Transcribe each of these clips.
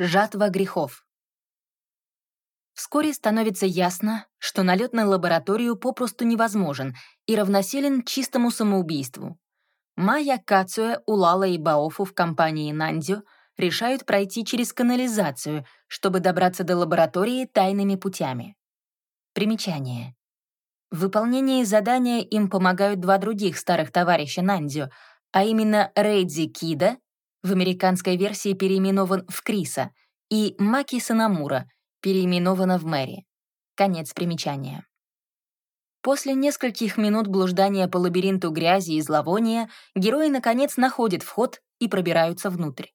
Жатва грехов. Вскоре становится ясно, что налет на лабораторию попросту невозможен и равносилен чистому самоубийству. Майя Кацуэ, Улала и Баофу в компании Нандзю решают пройти через канализацию, чтобы добраться до лаборатории тайными путями. Примечание. В выполнении задания им помогают два других старых товарища Нандзю, а именно Рейдзи Кида, в американской версии переименован в Криса, и Маки Санамура, переименована в Мэри. Конец примечания. После нескольких минут блуждания по лабиринту грязи и зловония герои, наконец, находят вход и пробираются внутрь.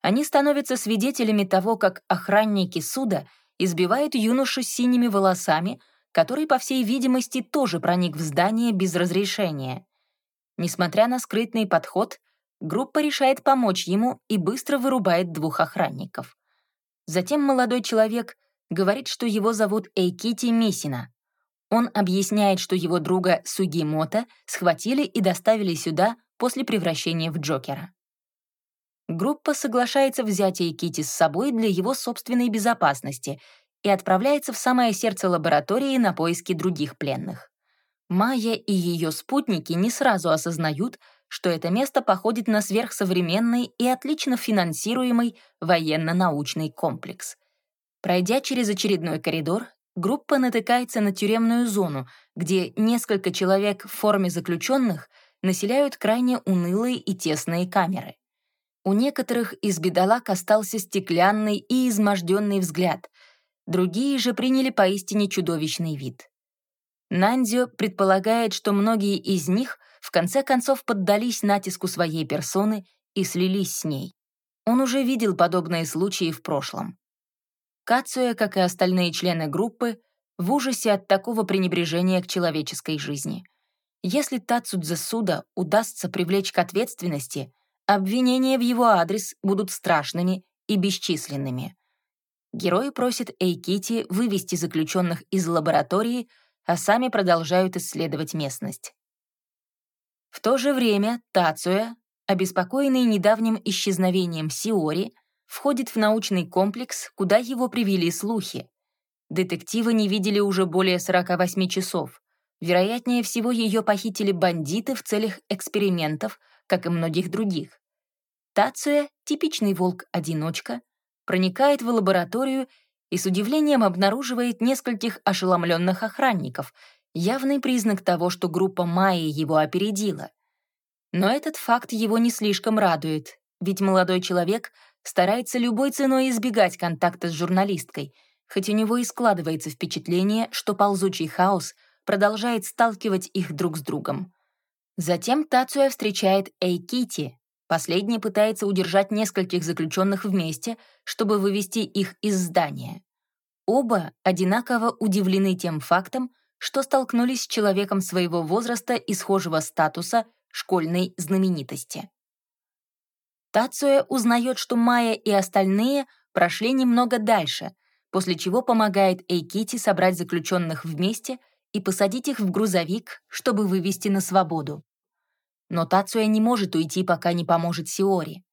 Они становятся свидетелями того, как охранники суда избивают юношу с синими волосами — который, по всей видимости, тоже проник в здание без разрешения. Несмотря на скрытный подход, группа решает помочь ему и быстро вырубает двух охранников. Затем молодой человек говорит, что его зовут Эйкити Мисина. Он объясняет, что его друга Сугимота схватили и доставили сюда после превращения в Джокера. Группа соглашается взять Эйкити с собой для его собственной безопасности — и отправляется в самое сердце лаборатории на поиски других пленных. Майя и ее спутники не сразу осознают, что это место походит на сверхсовременный и отлично финансируемый военно-научный комплекс. Пройдя через очередной коридор, группа натыкается на тюремную зону, где несколько человек в форме заключенных населяют крайне унылые и тесные камеры. У некоторых из бедолаг остался стеклянный и изможденный взгляд — Другие же приняли поистине чудовищный вид. Нандзё предполагает, что многие из них в конце концов поддались натиску своей персоны и слились с ней. Он уже видел подобные случаи в прошлом. Кацуя, как и остальные члены группы, в ужасе от такого пренебрежения к человеческой жизни. Если Тацудзе Суда удастся привлечь к ответственности, обвинения в его адрес будут страшными и бесчисленными. Герои просят Эйкити вывести заключенных из лаборатории, а сами продолжают исследовать местность. В то же время Тацуя, обеспокоенный недавним исчезновением Сиори, входит в научный комплекс, куда его привели слухи. Детективы не видели уже более 48 часов. Вероятнее всего, ее похитили бандиты в целях экспериментов, как и многих других. Тацуя — типичный волк-одиночка, проникает в лабораторию и с удивлением обнаруживает нескольких ошеломленных охранников, явный признак того, что группа Майи его опередила. Но этот факт его не слишком радует, ведь молодой человек старается любой ценой избегать контакта с журналисткой, хоть у него и складывается впечатление, что ползучий хаос продолжает сталкивать их друг с другом. Затем Тацуя встречает Эйкити, Последний пытается удержать нескольких заключенных вместе, чтобы вывести их из здания. Оба одинаково удивлены тем фактом, что столкнулись с человеком своего возраста и схожего статуса школьной знаменитости. Тацуя узнает, что Майя и остальные прошли немного дальше, после чего помогает Эйкити собрать заключенных вместе и посадить их в грузовик, чтобы вывести на свободу. Но Тацуя не может уйти, пока не поможет Сиори.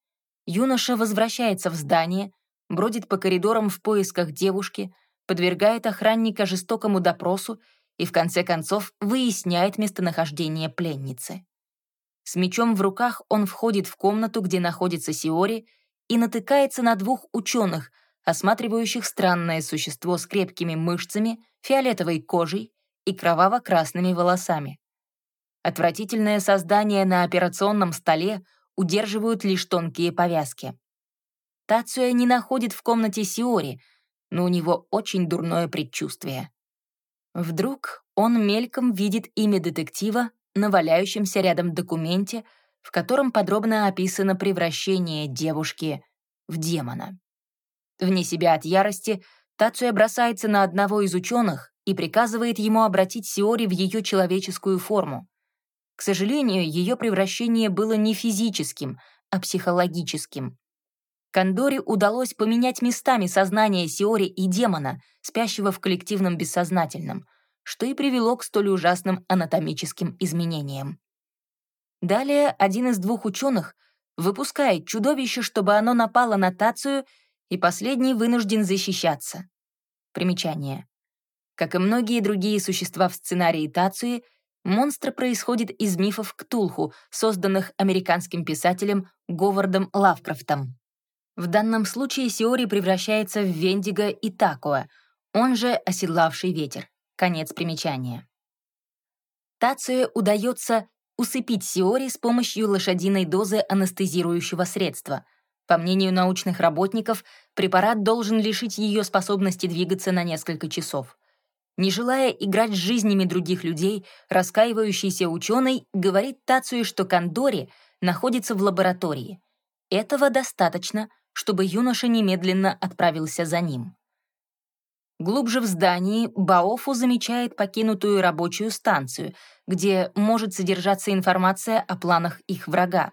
Юноша возвращается в здание, бродит по коридорам в поисках девушки, подвергает охранника жестокому допросу и в конце концов выясняет местонахождение пленницы. С мечом в руках он входит в комнату, где находится Сиори, и натыкается на двух ученых, осматривающих странное существо с крепкими мышцами, фиолетовой кожей и кроваво-красными волосами. Отвратительное создание на операционном столе удерживают лишь тонкие повязки. Тацуя не находит в комнате Сиори, но у него очень дурное предчувствие. Вдруг он мельком видит имя детектива на валяющемся рядом документе, в котором подробно описано превращение девушки в демона. Вне себя от ярости Тацуя бросается на одного из ученых и приказывает ему обратить Сиори в ее человеческую форму. К сожалению, ее превращение было не физическим, а психологическим. Кандоре удалось поменять местами сознание Сиори и демона, спящего в коллективном бессознательном, что и привело к столь ужасным анатомическим изменениям. Далее один из двух ученых выпускает чудовище, чтобы оно напало на Тацию и последний вынужден защищаться. Примечание. Как и многие другие существа в сценарии Тацуи, монстр происходит из мифов Ктулху, созданных американским писателем Говардом Лавкрафтом. В данном случае Сиори превращается в Вендиго и Такуа, он же оседлавший ветер. Конец примечания. Тацуе удается усыпить Сиори с помощью лошадиной дозы анестезирующего средства. По мнению научных работников, препарат должен лишить ее способности двигаться на несколько часов. Не желая играть с жизнями других людей, раскаивающийся ученый говорит Тацуе, что Кандори находится в лаборатории. Этого достаточно, чтобы юноша немедленно отправился за ним. Глубже в здании Баофу замечает покинутую рабочую станцию, где может содержаться информация о планах их врага.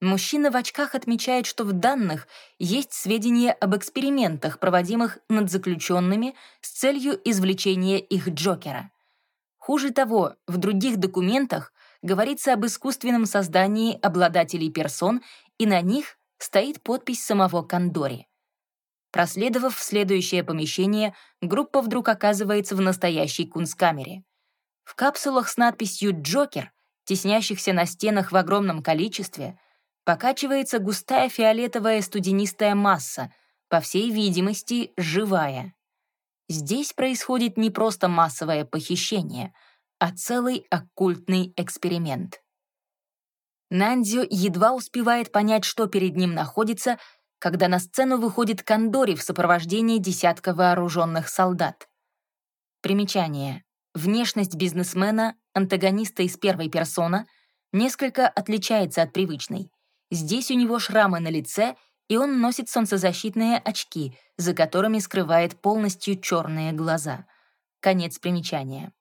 Мужчина в очках отмечает, что в данных есть сведения об экспериментах, проводимых над заключенными с целью извлечения их Джокера. Хуже того, в других документах говорится об искусственном создании обладателей персон, и на них стоит подпись самого Кандори. Проследовав в следующее помещение, группа вдруг оказывается в настоящей кунсткамере. В капсулах с надписью «Джокер», теснящихся на стенах в огромном количестве, покачивается густая фиолетовая студенистая масса, по всей видимости, живая. Здесь происходит не просто массовое похищение, а целый оккультный эксперимент. Нандзю едва успевает понять, что перед ним находится, когда на сцену выходит Кандори в сопровождении десятка вооруженных солдат. Примечание. Внешность бизнесмена, антагониста из первой персона, несколько отличается от привычной. Здесь у него шрамы на лице, и он носит солнцезащитные очки, за которыми скрывает полностью черные глаза. Конец примечания.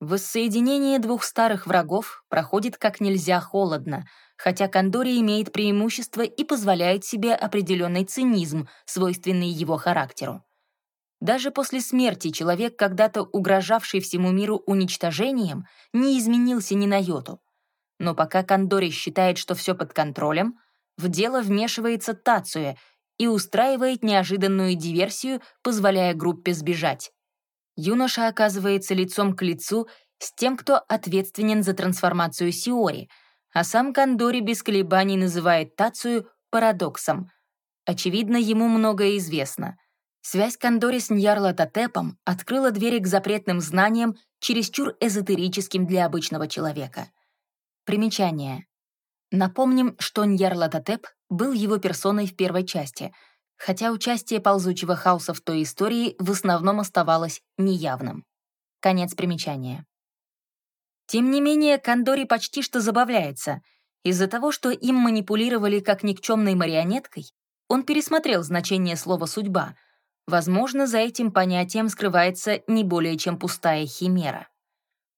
Воссоединение двух старых врагов проходит как нельзя холодно, хотя Кондори имеет преимущество и позволяет себе определенный цинизм, свойственный его характеру. Даже после смерти человек, когда-то угрожавший всему миру уничтожением, не изменился ни на йоту. Но пока Кондори считает, что все под контролем, в дело вмешивается Тацуя и устраивает неожиданную диверсию, позволяя группе сбежать. Юноша оказывается лицом к лицу с тем, кто ответственен за трансформацию Сиори — а сам Кандори без колебаний называет Тацию парадоксом. Очевидно, ему многое известно. Связь Кандори с Ньярлатотепом открыла двери к запретным знаниям, чересчур эзотерическим для обычного человека. Примечание. Напомним, что Ньярлатотеп был его персоной в первой части, хотя участие ползучего хаоса в той истории в основном оставалось неявным. Конец примечания. Тем не менее, Кандори почти что забавляется. Из-за того, что им манипулировали как никчемной марионеткой, он пересмотрел значение слова «судьба». Возможно, за этим понятием скрывается не более чем пустая химера.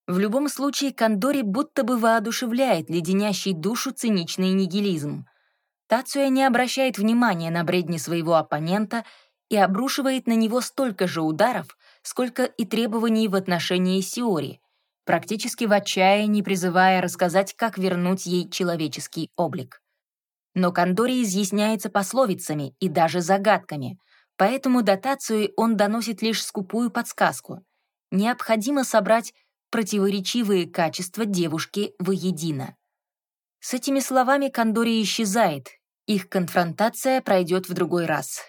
В любом случае, Кандори будто бы воодушевляет леденящий душу циничный нигилизм. Тацуя не обращает внимания на бредни своего оппонента и обрушивает на него столько же ударов, сколько и требований в отношении Сиори — практически в отчаянии призывая рассказать, как вернуть ей человеческий облик. Но Кандори изъясняется пословицами и даже загадками, поэтому дотацию он доносит лишь скупую подсказку. Необходимо собрать противоречивые качества девушки воедино. С этими словами Кандори исчезает, их конфронтация пройдет в другой раз.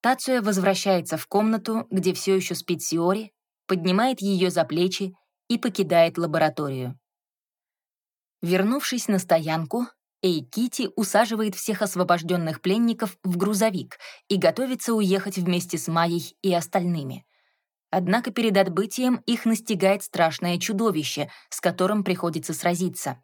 Тацуя возвращается в комнату, где все еще спит Сиори, поднимает ее за плечи и покидает лабораторию. Вернувшись на стоянку, Эйкити усаживает всех освобожденных пленников в грузовик и готовится уехать вместе с Майей и остальными. Однако перед отбытием их настигает страшное чудовище, с которым приходится сразиться.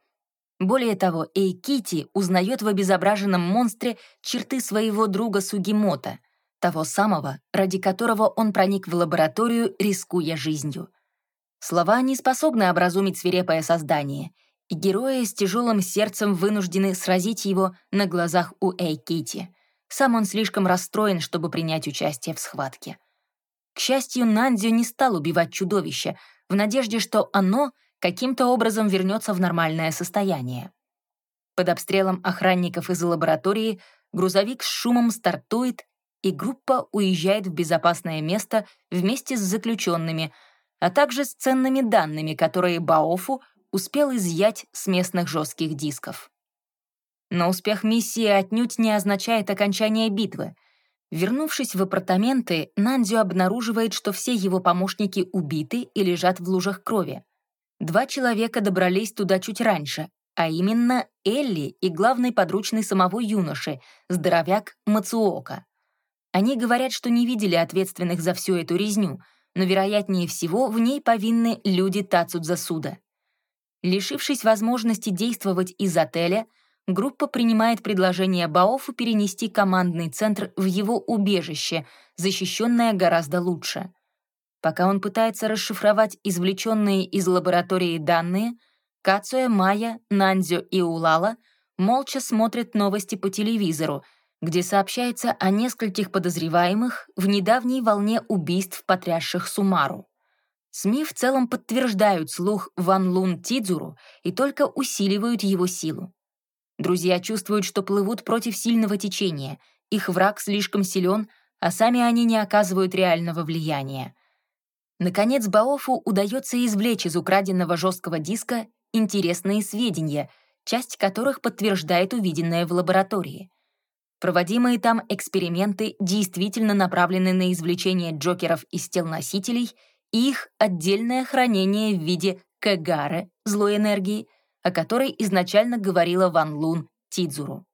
Более того, Эйкити узнает в обезображенном монстре черты своего друга Сугимота, того самого, ради которого он проник в лабораторию, рискуя жизнью. Слова не способны образумить свирепое создание, и герои с тяжелым сердцем вынуждены сразить его на глазах у Эйкити. Сам он слишком расстроен, чтобы принять участие в схватке. К счастью, Нандзю не стал убивать чудовище, в надежде, что оно каким-то образом вернется в нормальное состояние. Под обстрелом охранников из лаборатории грузовик с шумом стартует и группа уезжает в безопасное место вместе с заключенными, а также с ценными данными, которые Баофу успел изъять с местных жестких дисков. Но успех миссии отнюдь не означает окончание битвы. Вернувшись в апартаменты, Нандзю обнаруживает, что все его помощники убиты и лежат в лужах крови. Два человека добрались туда чуть раньше, а именно Элли и главный подручный самого юноши, здоровяк Мацуока. Они говорят, что не видели ответственных за всю эту резню, но, вероятнее всего, в ней повинны люди Тацудзасуда. Лишившись возможности действовать из отеля, группа принимает предложение Баофу перенести командный центр в его убежище, защищенное гораздо лучше. Пока он пытается расшифровать извлеченные из лаборатории данные, Кацуя, Майя, Нандзё и Улала молча смотрят новости по телевизору, где сообщается о нескольких подозреваемых в недавней волне убийств, потрясших Сумару. СМИ в целом подтверждают слух Ван Лун Тидзуру и только усиливают его силу. Друзья чувствуют, что плывут против сильного течения, их враг слишком силен, а сами они не оказывают реального влияния. Наконец, Баофу удается извлечь из украденного жесткого диска интересные сведения, часть которых подтверждает увиденное в лаборатории. Проводимые там эксперименты действительно направлены на извлечение джокеров из тел носителей и их отдельное хранение в виде кагары, злой энергии, о которой изначально говорила Ван Лун Тидзуру.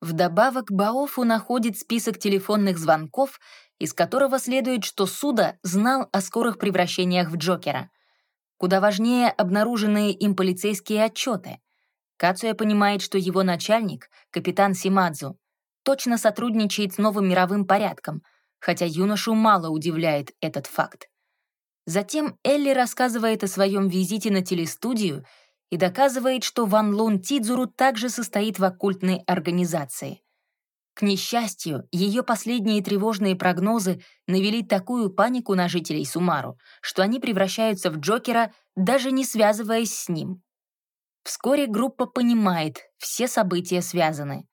Вдобавок Баофу находит список телефонных звонков, из которого следует, что Суда знал о скорых превращениях в Джокера. Куда важнее обнаруженные им полицейские отчеты. Кацуя понимает, что его начальник, капитан Симадзу, точно сотрудничает с новым мировым порядком, хотя юношу мало удивляет этот факт. Затем Элли рассказывает о своем визите на телестудию и доказывает, что Ван Лун Тидзуру также состоит в оккультной организации. К несчастью, ее последние тревожные прогнозы навели такую панику на жителей Сумару, что они превращаются в Джокера, даже не связываясь с ним. Вскоре группа понимает, все события связаны.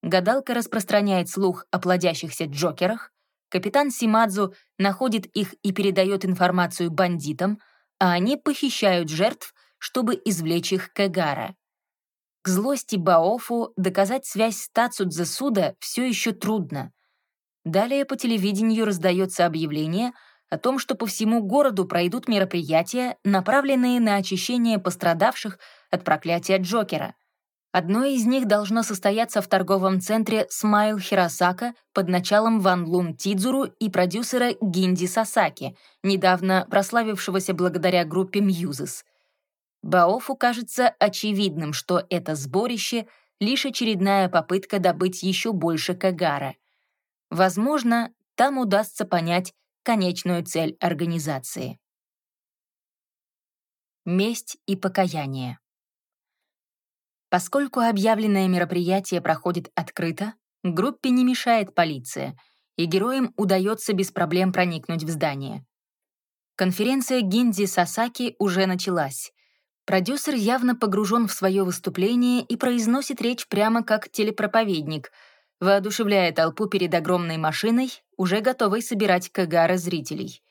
Гадалка распространяет слух о плодящихся Джокерах, капитан Симадзу находит их и передает информацию бандитам, а они похищают жертв, чтобы извлечь их Кагара. К злости Баофу доказать связь с Тацудзе все еще трудно. Далее по телевидению раздается объявление о том, что по всему городу пройдут мероприятия, направленные на очищение пострадавших от проклятия Джокера. Одно из них должно состояться в торговом центре Смайл Хиросака под началом Ван Лун Тидзуру и продюсера Гинди Сасаки, недавно прославившегося благодаря группе Мьюзес. Баофу кажется очевидным, что это сборище — лишь очередная попытка добыть еще больше Кагара. Возможно, там удастся понять конечную цель организации. Месть и покаяние. Поскольку объявленное мероприятие проходит открыто, группе не мешает полиция, и героям удается без проблем проникнуть в здание. Конференция Гинди Сасаки уже началась, Продюсер явно погружен в свое выступление и произносит речь прямо как телепроповедник, воодушевляя толпу перед огромной машиной, уже готовой собирать кагары зрителей.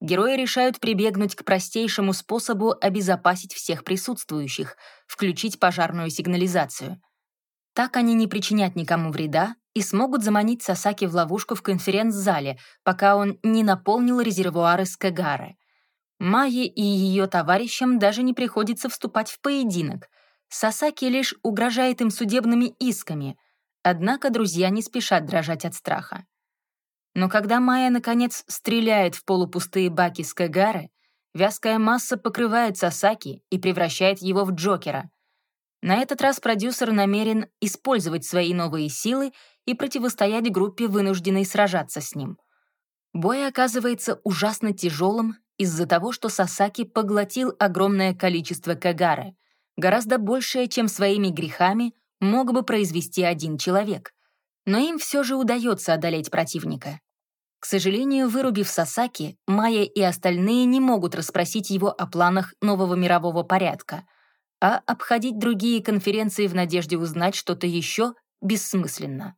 Герои решают прибегнуть к простейшему способу обезопасить всех присутствующих, включить пожарную сигнализацию. Так они не причинят никому вреда и смогут заманить Сасаки в ловушку в конференц-зале, пока он не наполнил резервуары с кагары. Майе и ее товарищам даже не приходится вступать в поединок. Сасаки лишь угрожает им судебными исками, однако друзья не спешат дрожать от страха. Но когда Майя, наконец, стреляет в полупустые баки с Кагары, вязкая масса покрывает Сасаки и превращает его в Джокера. На этот раз продюсер намерен использовать свои новые силы и противостоять группе, вынужденной сражаться с ним. Бой оказывается ужасно тяжелым из-за того, что Сасаки поглотил огромное количество кагары, гораздо большее, чем своими грехами мог бы произвести один человек. Но им все же удается одолеть противника. К сожалению, вырубив Сасаки, Майя и остальные не могут расспросить его о планах нового мирового порядка, а обходить другие конференции в надежде узнать что-то еще бессмысленно.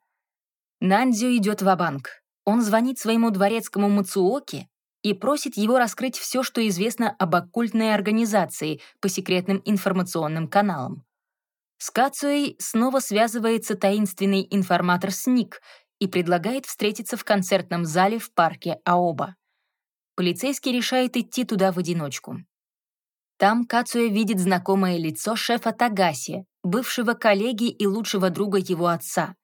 Нандзю идет в банк Он звонит своему дворецкому Мацуоки и просит его раскрыть все, что известно об оккультной организации по секретным информационным каналам. С Кацуэй снова связывается таинственный информатор Сник и предлагает встретиться в концертном зале в парке Аоба. Полицейский решает идти туда в одиночку. Там Кацуя видит знакомое лицо шефа Тагаси, бывшего коллеги и лучшего друга его отца.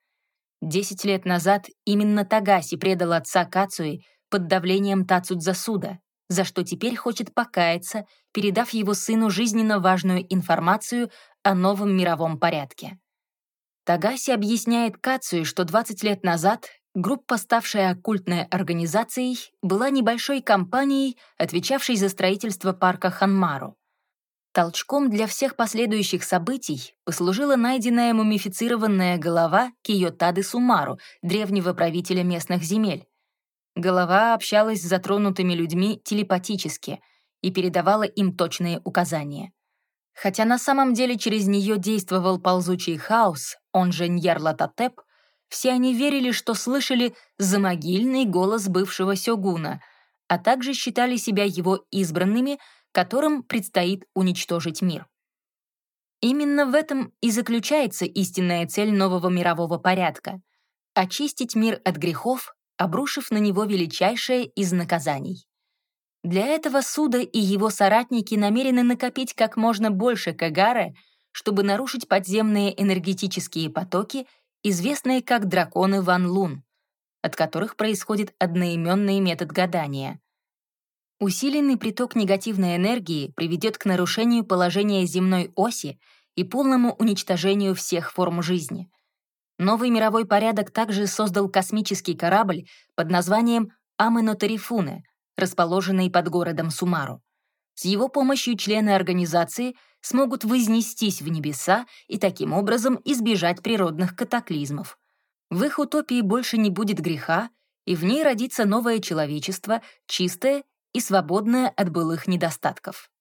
Десять лет назад именно Тагаси предал отца Кацуи под давлением Тацудзасуда, за что теперь хочет покаяться, передав его сыну жизненно важную информацию о новом мировом порядке. Тагаси объясняет Кацуи, что 20 лет назад группа, ставшая оккультной организацией, была небольшой компанией, отвечавшей за строительство парка Ханмару. Толчком для всех последующих событий послужила найденная мумифицированная голова Киотады Сумару, древнего правителя местных земель. Голова общалась с затронутыми людьми телепатически и передавала им точные указания. Хотя на самом деле через нее действовал ползучий хаос, он же Ньярлатотеп, все они верили, что слышали замогильный голос бывшего сёгуна, а также считали себя его избранными — которым предстоит уничтожить мир. Именно в этом и заключается истинная цель нового мирового порядка — очистить мир от грехов, обрушив на него величайшее из наказаний. Для этого Суда и его соратники намерены накопить как можно больше Кагары, чтобы нарушить подземные энергетические потоки, известные как драконы Ван Лун, от которых происходит одноименный метод гадания. Усиленный приток негативной энергии приведет к нарушению положения земной оси и полному уничтожению всех форм жизни. Новый мировой порядок также создал космический корабль под названием Амено-Тарифуне, расположенный под городом Сумару. С его помощью члены организации смогут вознестись в небеса и таким образом избежать природных катаклизмов. В их утопии больше не будет греха, и в ней родится новое человечество, чистое и свободная от былых недостатков.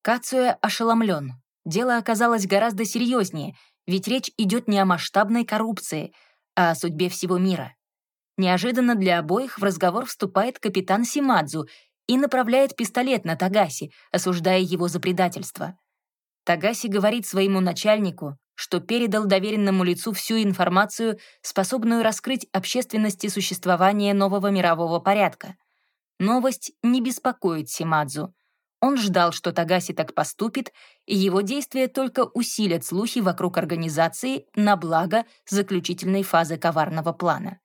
Кацуя ошеломлен. Дело оказалось гораздо серьезнее, ведь речь идет не о масштабной коррупции, а о судьбе всего мира. Неожиданно для обоих в разговор вступает капитан Симадзу и направляет пистолет на Тагаси, осуждая его за предательство. Тагаси говорит своему начальнику, что передал доверенному лицу всю информацию, способную раскрыть общественности существование нового мирового порядка. Новость не беспокоит Симадзу. Он ждал, что Тагаси так поступит, и его действия только усилят слухи вокруг организации на благо заключительной фазы коварного плана.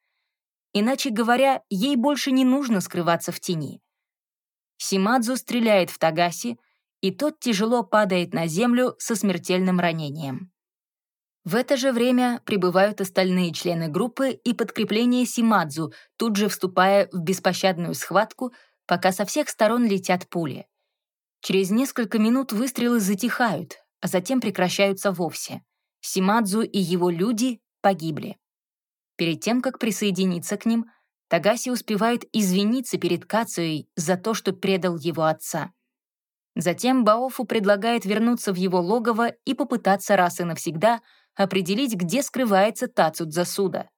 Иначе говоря, ей больше не нужно скрываться в тени. Симадзу стреляет в Тагаси, и тот тяжело падает на землю со смертельным ранением. В это же время прибывают остальные члены группы и подкрепление Симадзу, тут же вступая в беспощадную схватку, пока со всех сторон летят пули. Через несколько минут выстрелы затихают, а затем прекращаются вовсе. Симадзу и его люди погибли. Перед тем, как присоединиться к ним, Тагаси успевает извиниться перед Кацуей за то, что предал его отца. Затем Баофу предлагает вернуться в его логово и попытаться раз и навсегда — определить, где скрывается Тацудзасуда.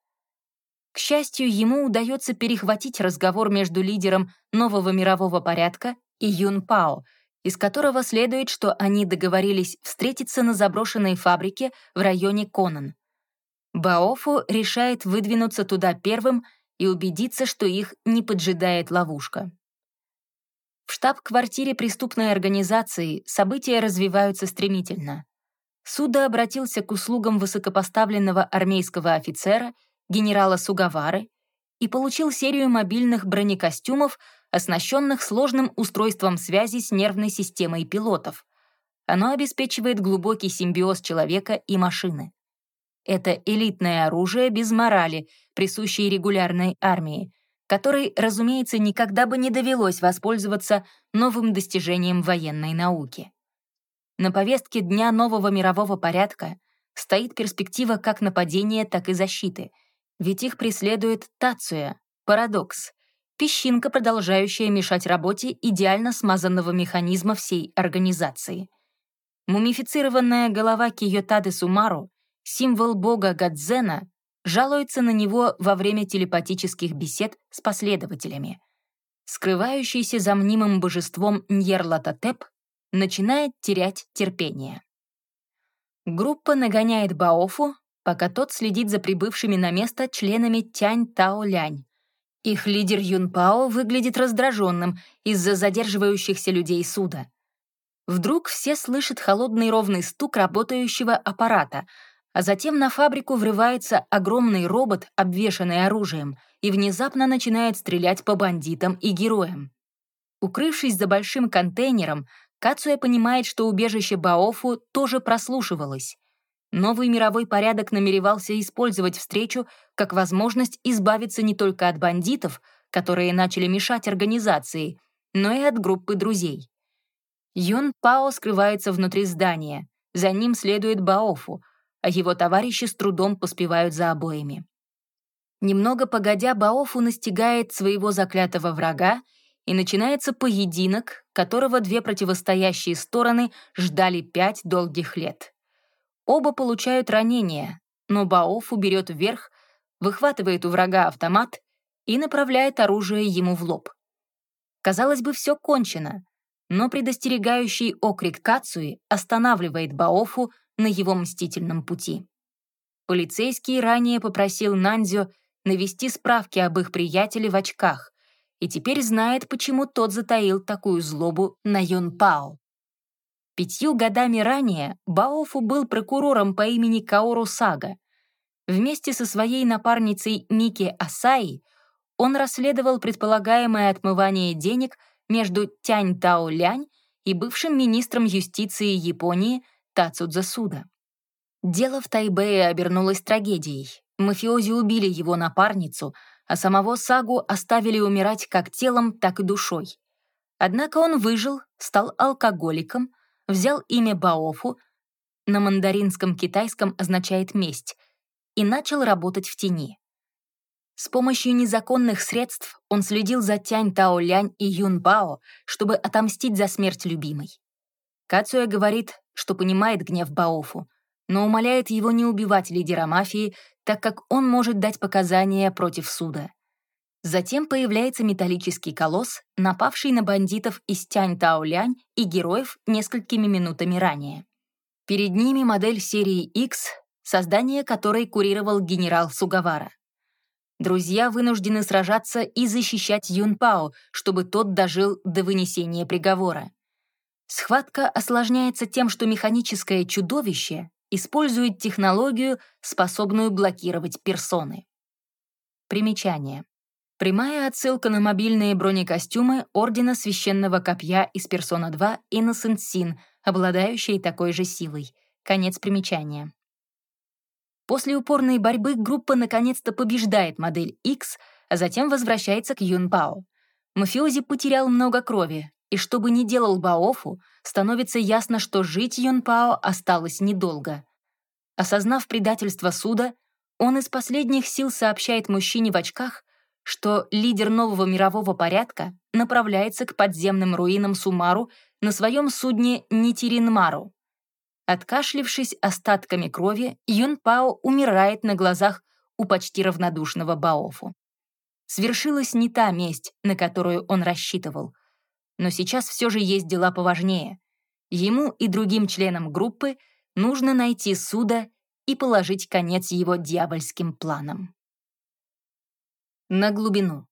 К счастью, ему удается перехватить разговор между лидером нового мирового порядка и Юн Пао, из которого следует, что они договорились встретиться на заброшенной фабрике в районе Конан. Баофу решает выдвинуться туда первым и убедиться, что их не поджидает ловушка. В штаб-квартире преступной организации события развиваются стремительно. Суда обратился к услугам высокопоставленного армейского офицера, генерала Сугавары, и получил серию мобильных бронекостюмов, оснащенных сложным устройством связи с нервной системой пилотов. Оно обеспечивает глубокий симбиоз человека и машины. Это элитное оружие без морали, присущей регулярной армии, которой, разумеется, никогда бы не довелось воспользоваться новым достижением военной науки. На повестке Дня нового мирового порядка стоит перспектива как нападения, так и защиты, ведь их преследует Тацуя, парадокс, песчинка, продолжающая мешать работе идеально смазанного механизма всей организации. Мумифицированная голова Киотады Сумару, символ бога Гадзена, жалуется на него во время телепатических бесед с последователями. Скрывающийся за мнимым божеством Ньерлатотеп начинает терять терпение. Группа нагоняет Баофу, пока тот следит за прибывшими на место членами Тянь Тао Лянь. Их лидер Юн Пао выглядит раздраженным из-за задерживающихся людей суда. Вдруг все слышат холодный ровный стук работающего аппарата, а затем на фабрику врывается огромный робот, обвешанный оружием, и внезапно начинает стрелять по бандитам и героям. Укрывшись за большим контейнером, Кацуя понимает, что убежище Баофу тоже прослушивалось. Новый мировой порядок намеревался использовать встречу как возможность избавиться не только от бандитов, которые начали мешать организации, но и от группы друзей. Юн Пао скрывается внутри здания, за ним следует Баофу, а его товарищи с трудом поспевают за обоими. Немного погодя, Баофу настигает своего заклятого врага, и начинается поединок, которого две противостоящие стороны ждали пять долгих лет. Оба получают ранения, но Баофу берет вверх, выхватывает у врага автомат и направляет оружие ему в лоб. Казалось бы, все кончено, но предостерегающий окрик Кацуи останавливает Баофу на его мстительном пути. Полицейский ранее попросил Нандзю навести справки об их приятеле в очках и теперь знает, почему тот затаил такую злобу на Юн Пао. Пятью годами ранее Баофу был прокурором по имени Каору Сага. Вместе со своей напарницей Мики Асаи он расследовал предполагаемое отмывание денег между Тянь Тао Лянь и бывшим министром юстиции Японии Тацудза Суда. Дело в Тайбэе обернулось трагедией. Мафиози убили его напарницу, а самого Сагу оставили умирать как телом, так и душой. Однако он выжил, стал алкоголиком, взял имя Баофу, на мандаринском китайском означает «месть», и начал работать в тени. С помощью незаконных средств он следил за Тянь Тао Лянь и Юн Бао, чтобы отомстить за смерть любимой. Кацуя говорит, что понимает гнев Баофу, но умоляет его не убивать лидера мафии, так как он может дать показания против суда. Затем появляется металлический колосс, напавший на бандитов из Тянь Таолянь и героев несколькими минутами ранее. Перед ними модель серии X, создание которой курировал генерал Сугавара. Друзья вынуждены сражаться и защищать Юн Пао, чтобы тот дожил до вынесения приговора. Схватка осложняется тем, что механическое чудовище использует технологию, способную блокировать персоны. Примечание. Прямая отсылка на мобильные бронекостюмы Ордена Священного Копья из Персона 2 Innocent Sin, обладающие такой же силой. Конец примечания. После упорной борьбы группа наконец-то побеждает модель X, а затем возвращается к Юн Бао. Мафиози потерял много крови, и что бы ни делал Баофу, становится ясно, что жить Юн Пао осталось недолго. Осознав предательство суда, он из последних сил сообщает мужчине в очках, что лидер нового мирового порядка направляется к подземным руинам Сумару на своем судне Нитиринмару. Откашлившись остатками крови, Юн Пао умирает на глазах у почти равнодушного Баофу. Свершилась не та месть, на которую он рассчитывал. Но сейчас все же есть дела поважнее. Ему и другим членам группы нужно найти суда и положить конец его дьявольским планам на глубину.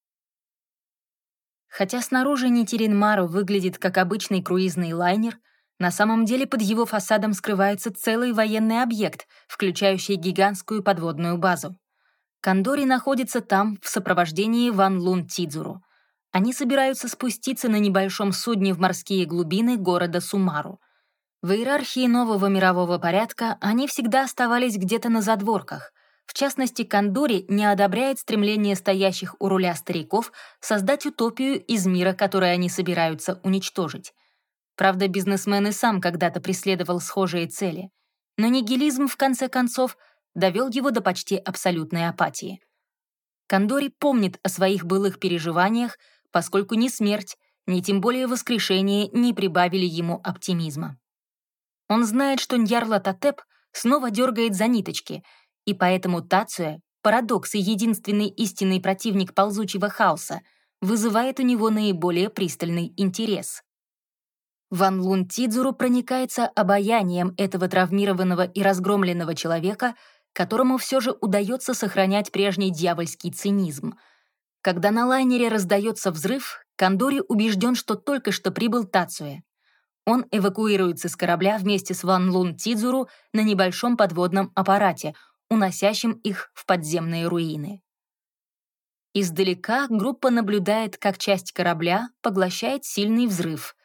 Хотя снаружи Нитеринмару выглядит как обычный круизный лайнер, на самом деле под его фасадом скрывается целый военный объект, включающий гигантскую подводную базу. Кандори находится там в сопровождении Ван Лун Тидзуру. Они собираются спуститься на небольшом судне в морские глубины города Сумару. В иерархии нового мирового порядка они всегда оставались где-то на задворках, в частности, Кандори не одобряет стремление стоящих у руля стариков создать утопию из мира, который они собираются уничтожить. Правда, бизнесмен и сам когда-то преследовал схожие цели. Но нигилизм, в конце концов, довел его до почти абсолютной апатии. Кандори помнит о своих былых переживаниях, поскольку ни смерть, ни тем более воскрешение не прибавили ему оптимизма. Он знает, что Ньярла Татеп снова дергает за ниточки — и поэтому Тацуя парадокс и единственный истинный противник ползучего хаоса, вызывает у него наиболее пристальный интерес. Ван Лун Тидзуру проникается обаянием этого травмированного и разгромленного человека, которому все же удается сохранять прежний дьявольский цинизм. Когда на лайнере раздается взрыв, Кандори убежден, что только что прибыл Тацуэ. Он эвакуируется с корабля вместе с Ван Лун Тидзуру на небольшом подводном аппарате, уносящем их в подземные руины. Издалека группа наблюдает, как часть корабля поглощает сильный взрыв.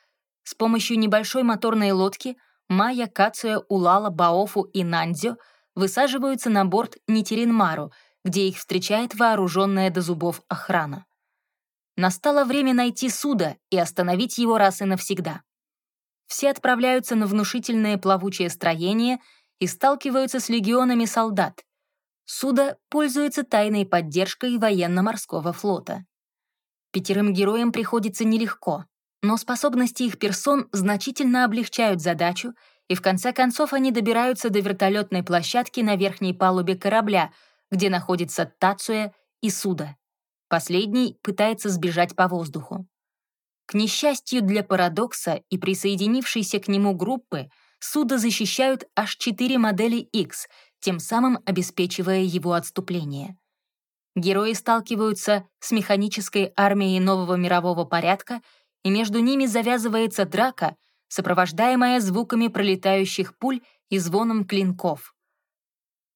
С помощью небольшой моторной лодки Майя, Кацуя, Улала, Баофу и Нандзё высаживаются на борт Нитеринмару, где их встречает вооруженная до зубов охрана. Настало время найти суда и остановить его раз и навсегда. Все отправляются на внушительное плавучее строение и сталкиваются с легионами солдат. Суда пользуется тайной поддержкой военно-морского флота. Пятерым героям приходится нелегко, но способности их персон значительно облегчают задачу, и в конце концов они добираются до вертолетной площадки на верхней палубе корабля, где находится Тацуя и Суда. Последний пытается сбежать по воздуху. К несчастью для парадокса и присоединившейся к нему группы, Суда защищают аж четыре модели X, тем самым обеспечивая его отступление. Герои сталкиваются с механической армией нового мирового порядка, и между ними завязывается драка, сопровождаемая звуками пролетающих пуль и звоном клинков.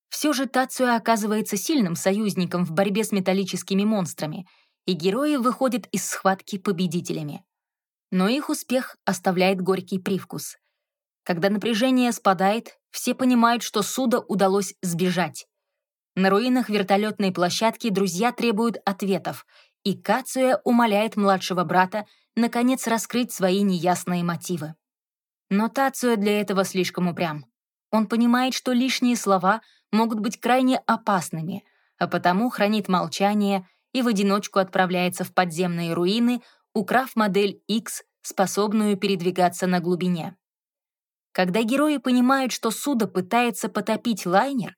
Все же Тацуя оказывается сильным союзником в борьбе с металлическими монстрами — и герои выходят из схватки победителями. Но их успех оставляет горький привкус. Когда напряжение спадает, все понимают, что Суда удалось сбежать. На руинах вертолетной площадки друзья требуют ответов, и Кацуя умоляет младшего брата наконец раскрыть свои неясные мотивы. Но Тацуя для этого слишком упрям. Он понимает, что лишние слова могут быть крайне опасными, а потому хранит молчание и в одиночку отправляется в подземные руины, украв модель X, способную передвигаться на глубине. Когда герои понимают, что судо пытается потопить лайнер,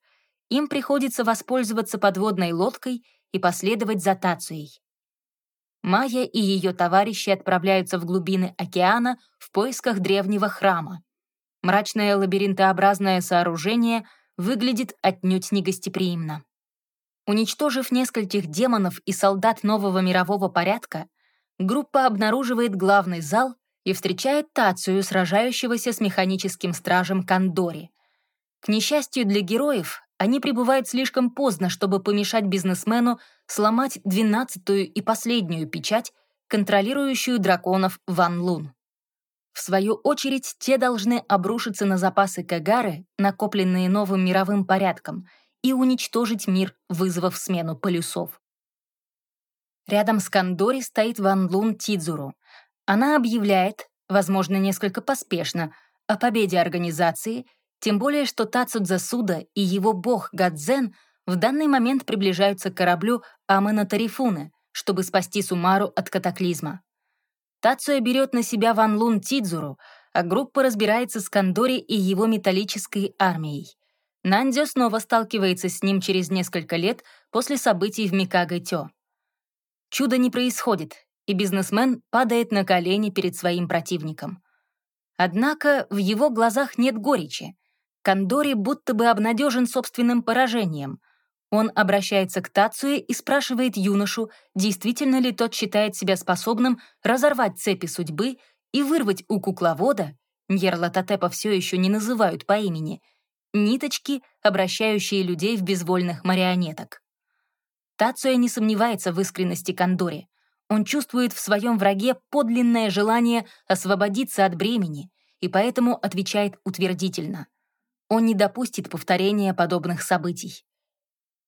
им приходится воспользоваться подводной лодкой и последовать за Тацией. Майя и ее товарищи отправляются в глубины океана в поисках древнего храма. Мрачное лабиринтообразное сооружение выглядит отнюдь негостеприимно. Уничтожив нескольких демонов и солдат нового мирового порядка, группа обнаруживает главный зал и встречает Тацию, сражающегося с механическим стражем Кандори. К несчастью для героев, они прибывают слишком поздно, чтобы помешать бизнесмену сломать двенадцатую и последнюю печать, контролирующую драконов Ван Лун. В свою очередь, те должны обрушиться на запасы Кагары, накопленные новым мировым порядком — и уничтожить мир, вызвав смену полюсов. Рядом с Кандори стоит Ван Лун Тидзуру. Она объявляет, возможно, несколько поспешно, о победе организации, тем более что Тацудза Суда и его бог Гадзен в данный момент приближаются к кораблю Амена Тарифуны, чтобы спасти Сумару от катаклизма. Тацуя берет на себя Ван Лун Тидзуру, а группа разбирается с Кандори и его металлической армией. Нандзё снова сталкивается с ним через несколько лет после событий в Микаго-Тё. Чудо не происходит, и бизнесмен падает на колени перед своим противником. Однако в его глазах нет горечи. Кандори будто бы обнадежен собственным поражением. Он обращается к Тацуе и спрашивает юношу, действительно ли тот считает себя способным разорвать цепи судьбы и вырвать у кукловода, Ньерла Татепа все еще не называют по имени, ниточки, обращающие людей в безвольных марионеток. Тацуя не сомневается в искренности Кандори. Он чувствует в своем враге подлинное желание освободиться от бремени и поэтому отвечает утвердительно. Он не допустит повторения подобных событий.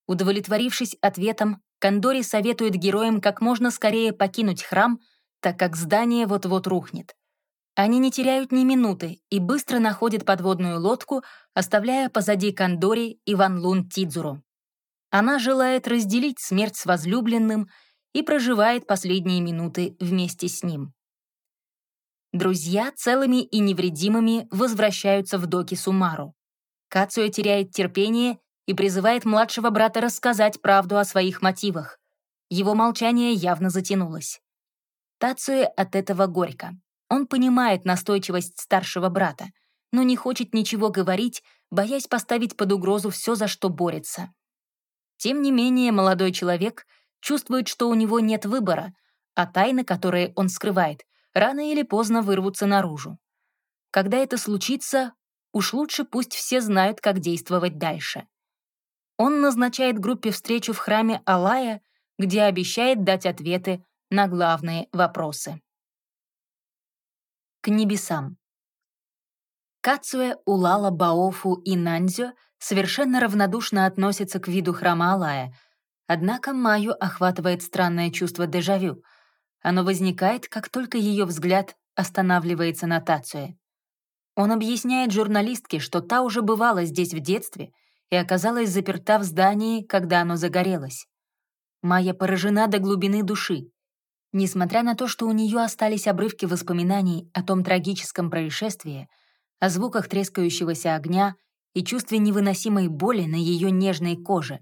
Удовлетворившись ответом, Кандори советует героям как можно скорее покинуть храм, так как здание вот-вот рухнет. Они не теряют ни минуты и быстро находят подводную лодку, оставляя позади Кандори и Ван Лун Тидзуру. Она желает разделить смерть с возлюбленным и проживает последние минуты вместе с ним. Друзья целыми и невредимыми возвращаются в доки Сумару. Кацуя теряет терпение и призывает младшего брата рассказать правду о своих мотивах. Его молчание явно затянулось. Тацуе от этого горько. Он понимает настойчивость старшего брата, но не хочет ничего говорить, боясь поставить под угрозу все, за что борется. Тем не менее, молодой человек чувствует, что у него нет выбора, а тайны, которые он скрывает, рано или поздно вырвутся наружу. Когда это случится, уж лучше пусть все знают, как действовать дальше. Он назначает группе встречу в храме Алая, где обещает дать ответы на главные вопросы. К небесам. Кацуэ, Улала, Баофу и Нанзё совершенно равнодушно относятся к виду храма Алая, однако Маю охватывает странное чувство дежавю. Оно возникает, как только ее взгляд останавливается на Тацуэ. Он объясняет журналистке, что та уже бывала здесь в детстве и оказалась заперта в здании, когда оно загорелось. Майя поражена до глубины души. Несмотря на то, что у нее остались обрывки воспоминаний о том трагическом происшествии, о звуках трескающегося огня и чувстве невыносимой боли на ее нежной коже,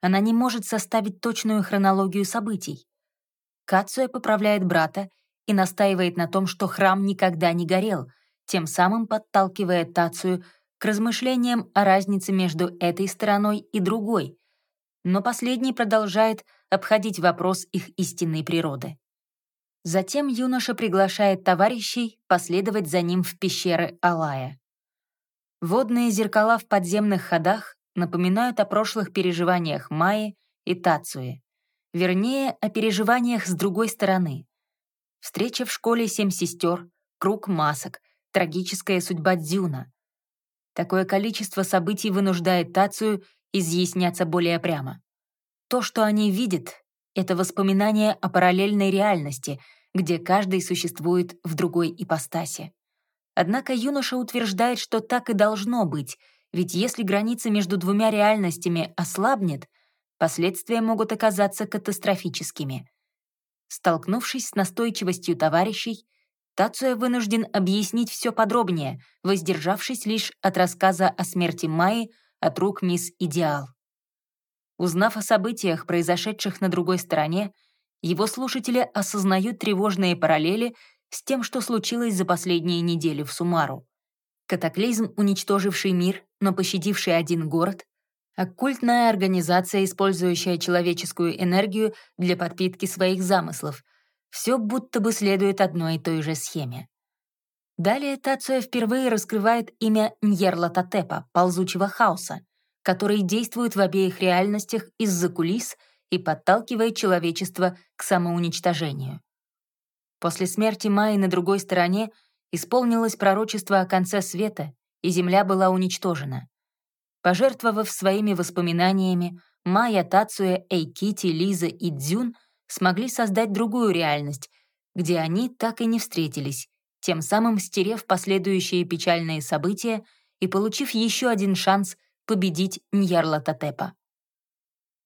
она не может составить точную хронологию событий. Кацуя поправляет брата и настаивает на том, что храм никогда не горел — тем самым подталкивая Тацию к размышлениям о разнице между этой стороной и другой, но последний продолжает обходить вопрос их истинной природы. Затем юноша приглашает товарищей последовать за ним в пещеры Алая. Водные зеркала в подземных ходах напоминают о прошлых переживаниях Майи и Тацуи, вернее, о переживаниях с другой стороны. Встреча в школе «Семь сестер», круг масок, трагическая судьба Дзюна. Такое количество событий вынуждает Тацию изъясняться более прямо. То, что они видят, — это воспоминание о параллельной реальности, где каждый существует в другой ипостаси. Однако юноша утверждает, что так и должно быть, ведь если граница между двумя реальностями ослабнет, последствия могут оказаться катастрофическими. Столкнувшись с настойчивостью товарищей, Тацуя вынужден объяснить все подробнее, воздержавшись лишь от рассказа о смерти Майи от рук мисс Идеал. Узнав о событиях, произошедших на другой стороне, его слушатели осознают тревожные параллели с тем, что случилось за последние недели в Сумару. Катаклизм, уничтоживший мир, но пощадивший один город, оккультная организация, использующая человеческую энергию для подпитки своих замыслов — все будто бы следует одной и той же схеме. Далее Тацуя впервые раскрывает имя Ньерла Татепа, ползучего хаоса, который действует в обеих реальностях из-за кулис и подталкивает человечество к самоуничтожению. После смерти Майи на другой стороне исполнилось пророчество о конце света, и Земля была уничтожена. Пожертвовав своими воспоминаниями, Майя, Тацуя, Эйкити, Лиза и Дзюн — смогли создать другую реальность, где они так и не встретились, тем самым стерев последующие печальные события и получив еще один шанс победить Ньярла Татепа.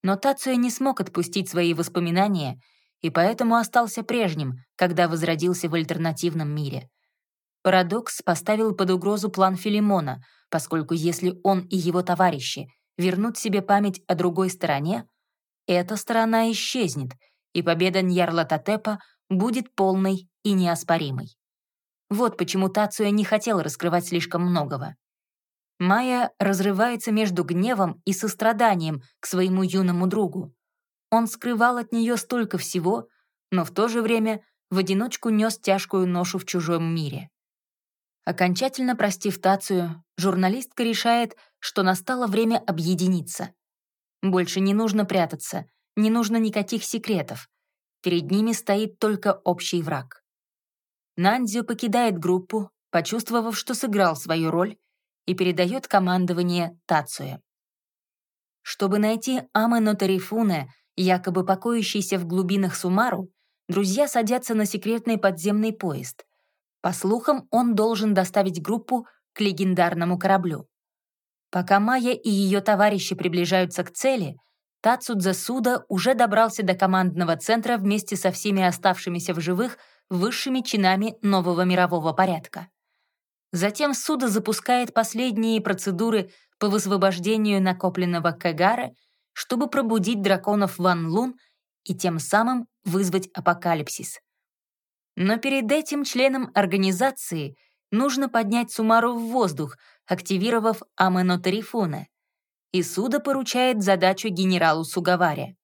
Но Тацуя не смог отпустить свои воспоминания и поэтому остался прежним, когда возродился в альтернативном мире. Парадокс поставил под угрозу план Филимона, поскольку если он и его товарищи вернут себе память о другой стороне, эта сторона исчезнет — и победа Ньярла Татепа будет полной и неоспоримой. Вот почему Тацуя не хотел раскрывать слишком многого. Майя разрывается между гневом и состраданием к своему юному другу. Он скрывал от нее столько всего, но в то же время в одиночку нес тяжкую ношу в чужом мире. Окончательно простив Тацию, журналистка решает, что настало время объединиться. Больше не нужно прятаться — не нужно никаких секретов. Перед ними стоит только общий враг. Нандзю покидает группу, почувствовав, что сыграл свою роль, и передает командование Тацуе. Чтобы найти Амэно Тарифуне, якобы покоящийся в глубинах Сумару, друзья садятся на секретный подземный поезд. По слухам, он должен доставить группу к легендарному кораблю. Пока Майя и ее товарищи приближаются к цели — Тацудзасуда уже добрался до командного центра вместе со всеми оставшимися в живых высшими чинами нового мирового порядка. Затем Суда запускает последние процедуры по высвобождению накопленного Кагара, чтобы пробудить драконов Ван Лун и тем самым вызвать апокалипсис. Но перед этим членам организации нужно поднять Сумару в воздух, активировав Амено Тарифуна, и Суда поручает задачу генералу Сугаваре.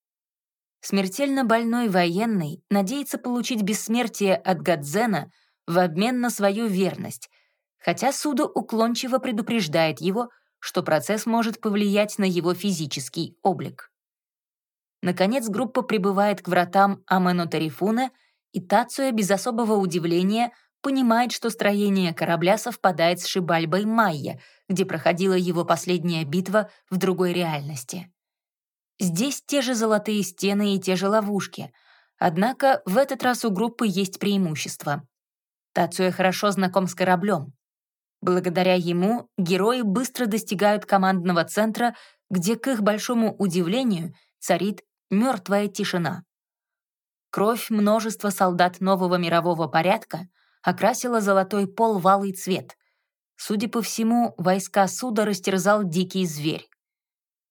Смертельно больной военный надеется получить бессмертие от Гадзена в обмен на свою верность, хотя Суда уклончиво предупреждает его, что процесс может повлиять на его физический облик. Наконец группа прибывает к вратам Амено Тарифуна, и Тацуя без особого удивления понимает, что строение корабля совпадает с Шибальбой Майя, где проходила его последняя битва в другой реальности. Здесь те же золотые стены и те же ловушки. Однако в этот раз у группы есть преимущество. Тацуя хорошо знаком с кораблем. Благодаря ему герои быстро достигают командного центра, где, к их большому удивлению, царит мертвая тишина. Кровь множества солдат нового мирового порядка окрасила золотой пол в цвет. Судя по всему, войска суда растерзал дикий зверь.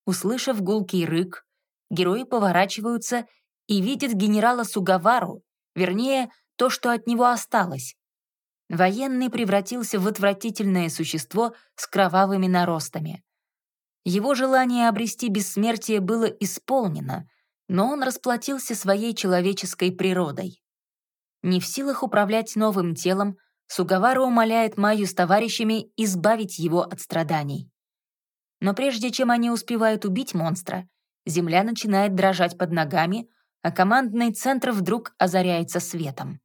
Услышав гулкий рык, герои поворачиваются и видят генерала Сугавару, вернее, то, что от него осталось. Военный превратился в отвратительное существо с кровавыми наростами. Его желание обрести бессмертие было исполнено, но он расплатился своей человеческой природой. Не в силах управлять новым телом, Сугавара умоляет Майю с товарищами избавить его от страданий. Но прежде чем они успевают убить монстра, земля начинает дрожать под ногами, а командный центр вдруг озаряется светом.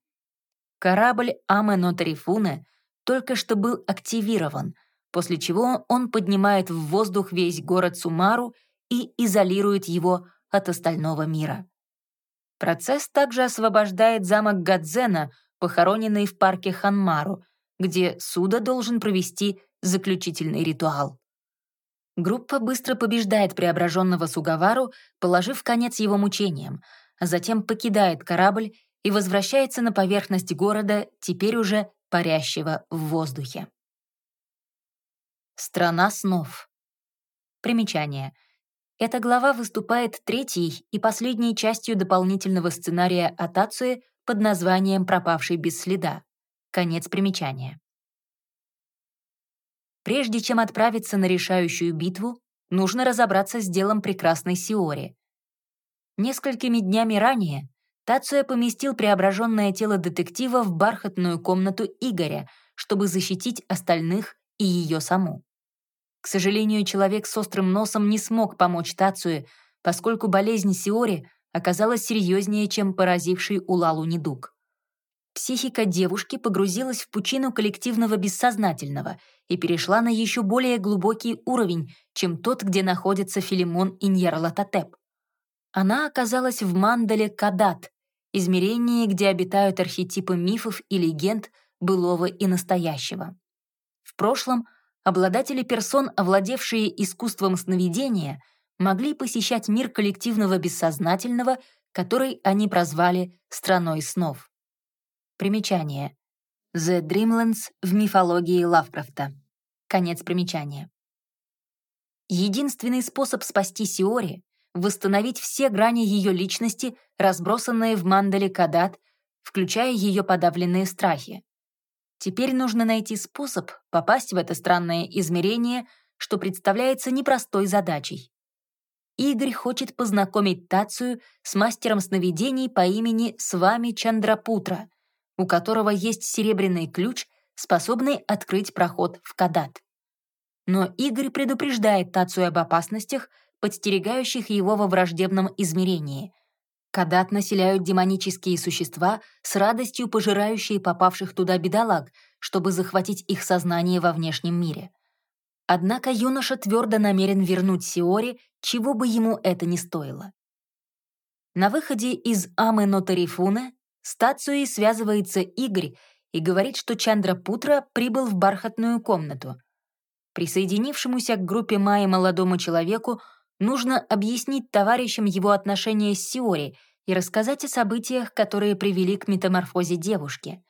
Корабль Амено Тарифуне только что был активирован, после чего он поднимает в воздух весь город Сумару и изолирует его от остального мира. Процесс также освобождает замок Гадзена, похороненный в парке Ханмару, где Суда должен провести заключительный ритуал. Группа быстро побеждает преображенного Сугавару, положив конец его мучениям, а затем покидает корабль и возвращается на поверхность города, теперь уже парящего в воздухе. Страна снов. Примечание. Эта глава выступает третьей и последней частью дополнительного сценария Атацуи под названием «Пропавший без следа». Конец примечания. Прежде чем отправиться на решающую битву, нужно разобраться с делом прекрасной Сиори. Несколькими днями ранее Тацуя поместил преображенное тело детектива в бархатную комнату Игоря, чтобы защитить остальных и ее саму. К сожалению, человек с острым носом не смог помочь Тацуе, поскольку болезнь Сиори оказалась серьезнее, чем поразивший Улалу недуг. Психика девушки погрузилась в пучину коллективного бессознательного и перешла на еще более глубокий уровень, чем тот, где находится Филимон и Ньярлатотеп. Она оказалась в мандале Кадат, измерении, где обитают архетипы мифов и легенд былого и настоящего. В прошлом обладатели персон, овладевшие искусством сновидения, могли посещать мир коллективного бессознательного, который они прозвали «страной снов». Примечание. The Dreamlands в мифологии Лавкрафта. Конец примечания. Единственный способ спасти Сиори — восстановить все грани ее личности, разбросанные в мандале Кадат, включая ее подавленные страхи. Теперь нужно найти способ попасть в это странное измерение, что представляется непростой задачей. Игорь хочет познакомить Тацию с мастером сновидений по имени Свами Чандрапутра, у которого есть серебряный ключ, способный открыть проход в Кадат. Но Игорь предупреждает Тацию об опасностях, подстерегающих его во враждебном измерении. Кадат населяют демонические существа, с радостью пожирающие попавших туда бедолаг, чтобы захватить их сознание во внешнем мире. Однако юноша твердо намерен вернуть Сиори, чего бы ему это ни стоило. На выходе из Амы Нотарифуна с Тацуей связывается Игорь и говорит, что Чандра Путра прибыл в бархатную комнату. Присоединившемуся к группе Майи молодому человеку нужно объяснить товарищам его отношения с Сиори и рассказать о событиях, которые привели к метаморфозе девушки.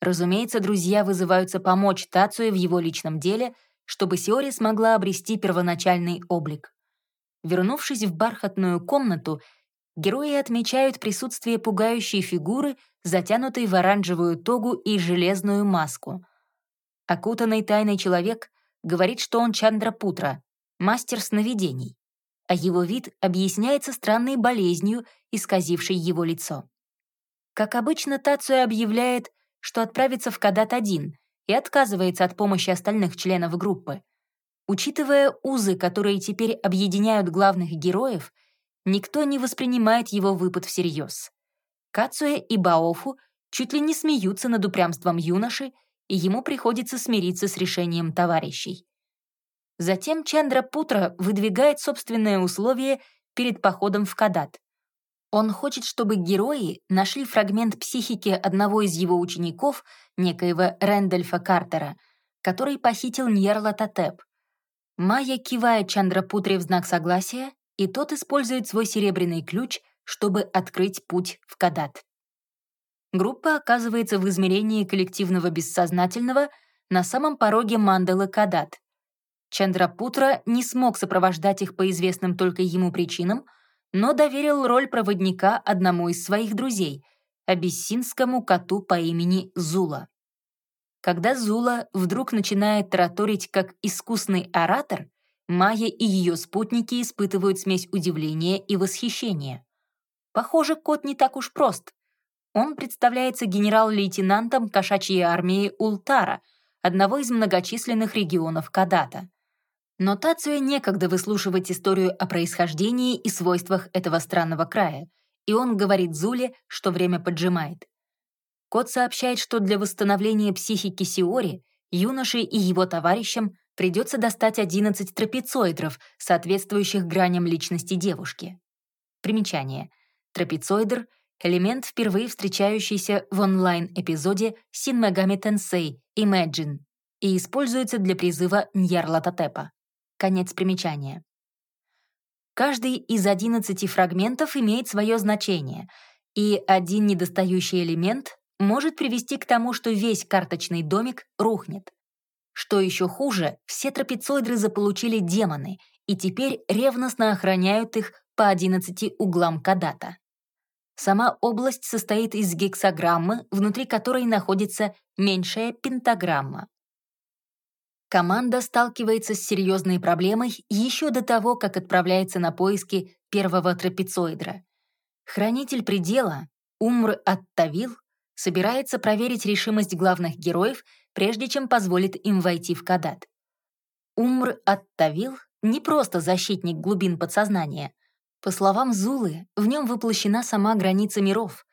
Разумеется, друзья вызываются помочь Тацуе в его личном деле, чтобы Сиори смогла обрести первоначальный облик. Вернувшись в бархатную комнату, герои отмечают присутствие пугающей фигуры, затянутой в оранжевую тогу и железную маску. Окутанный тайный человек говорит, что он Чандрапутра, мастер сновидений, а его вид объясняется странной болезнью, исказившей его лицо. Как обычно, Тацуя объявляет, что отправится в Кадат один и отказывается от помощи остальных членов группы. Учитывая узы, которые теперь объединяют главных героев, никто не воспринимает его выпад всерьез. Кацуэ и Баофу чуть ли не смеются над упрямством юноши, и ему приходится смириться с решением товарищей. Затем Чандра Путра выдвигает собственное условие перед походом в Кадат. Он хочет, чтобы герои нашли фрагмент психики одного из его учеников, некоего Рэндольфа Картера, который похитил Ньерла Татеп — Майя кивает Чандрапутре в знак согласия, и тот использует свой серебряный ключ, чтобы открыть путь в Кадат. Группа оказывается в измерении коллективного бессознательного на самом пороге мандалы Кадат. Чандрапутра не смог сопровождать их по известным только ему причинам, но доверил роль проводника одному из своих друзей — абиссинскому коту по имени Зула. Когда Зула вдруг начинает тараторить как искусный оратор, Майя и ее спутники испытывают смесь удивления и восхищения. Похоже, кот не так уж прост. Он представляется генерал-лейтенантом кошачьей армии Ултара, одного из многочисленных регионов Кадата. Но Тацуя некогда выслушивать историю о происхождении и свойствах этого странного края, и он говорит Зуле, что время поджимает. Кот сообщает, что для восстановления психики Сиори юноше и его товарищам придется достать 11 трапецоидров, соответствующих граням личности девушки. Примечание. Трапецоидр — элемент, впервые встречающийся в онлайн-эпизоде Shin Megami Tensei Imagine и используется для призыва Ньярлатотепа. Конец примечания. Каждый из 11 фрагментов имеет свое значение, и один недостающий элемент может привести к тому, что весь карточный домик рухнет. Что еще хуже, все трапецоидры заполучили демоны и теперь ревностно охраняют их по 11 углам Кадата. Сама область состоит из гексограммы, внутри которой находится меньшая пентаграмма. Команда сталкивается с серьезной проблемой еще до того, как отправляется на поиски первого трапецоидра. Хранитель предела, Умр Аттавил, собирается проверить решимость главных героев, прежде чем позволит им войти в Кадат. Умр Аттавил не просто защитник глубин подсознания. По словам Зулы, в нем воплощена сама граница миров.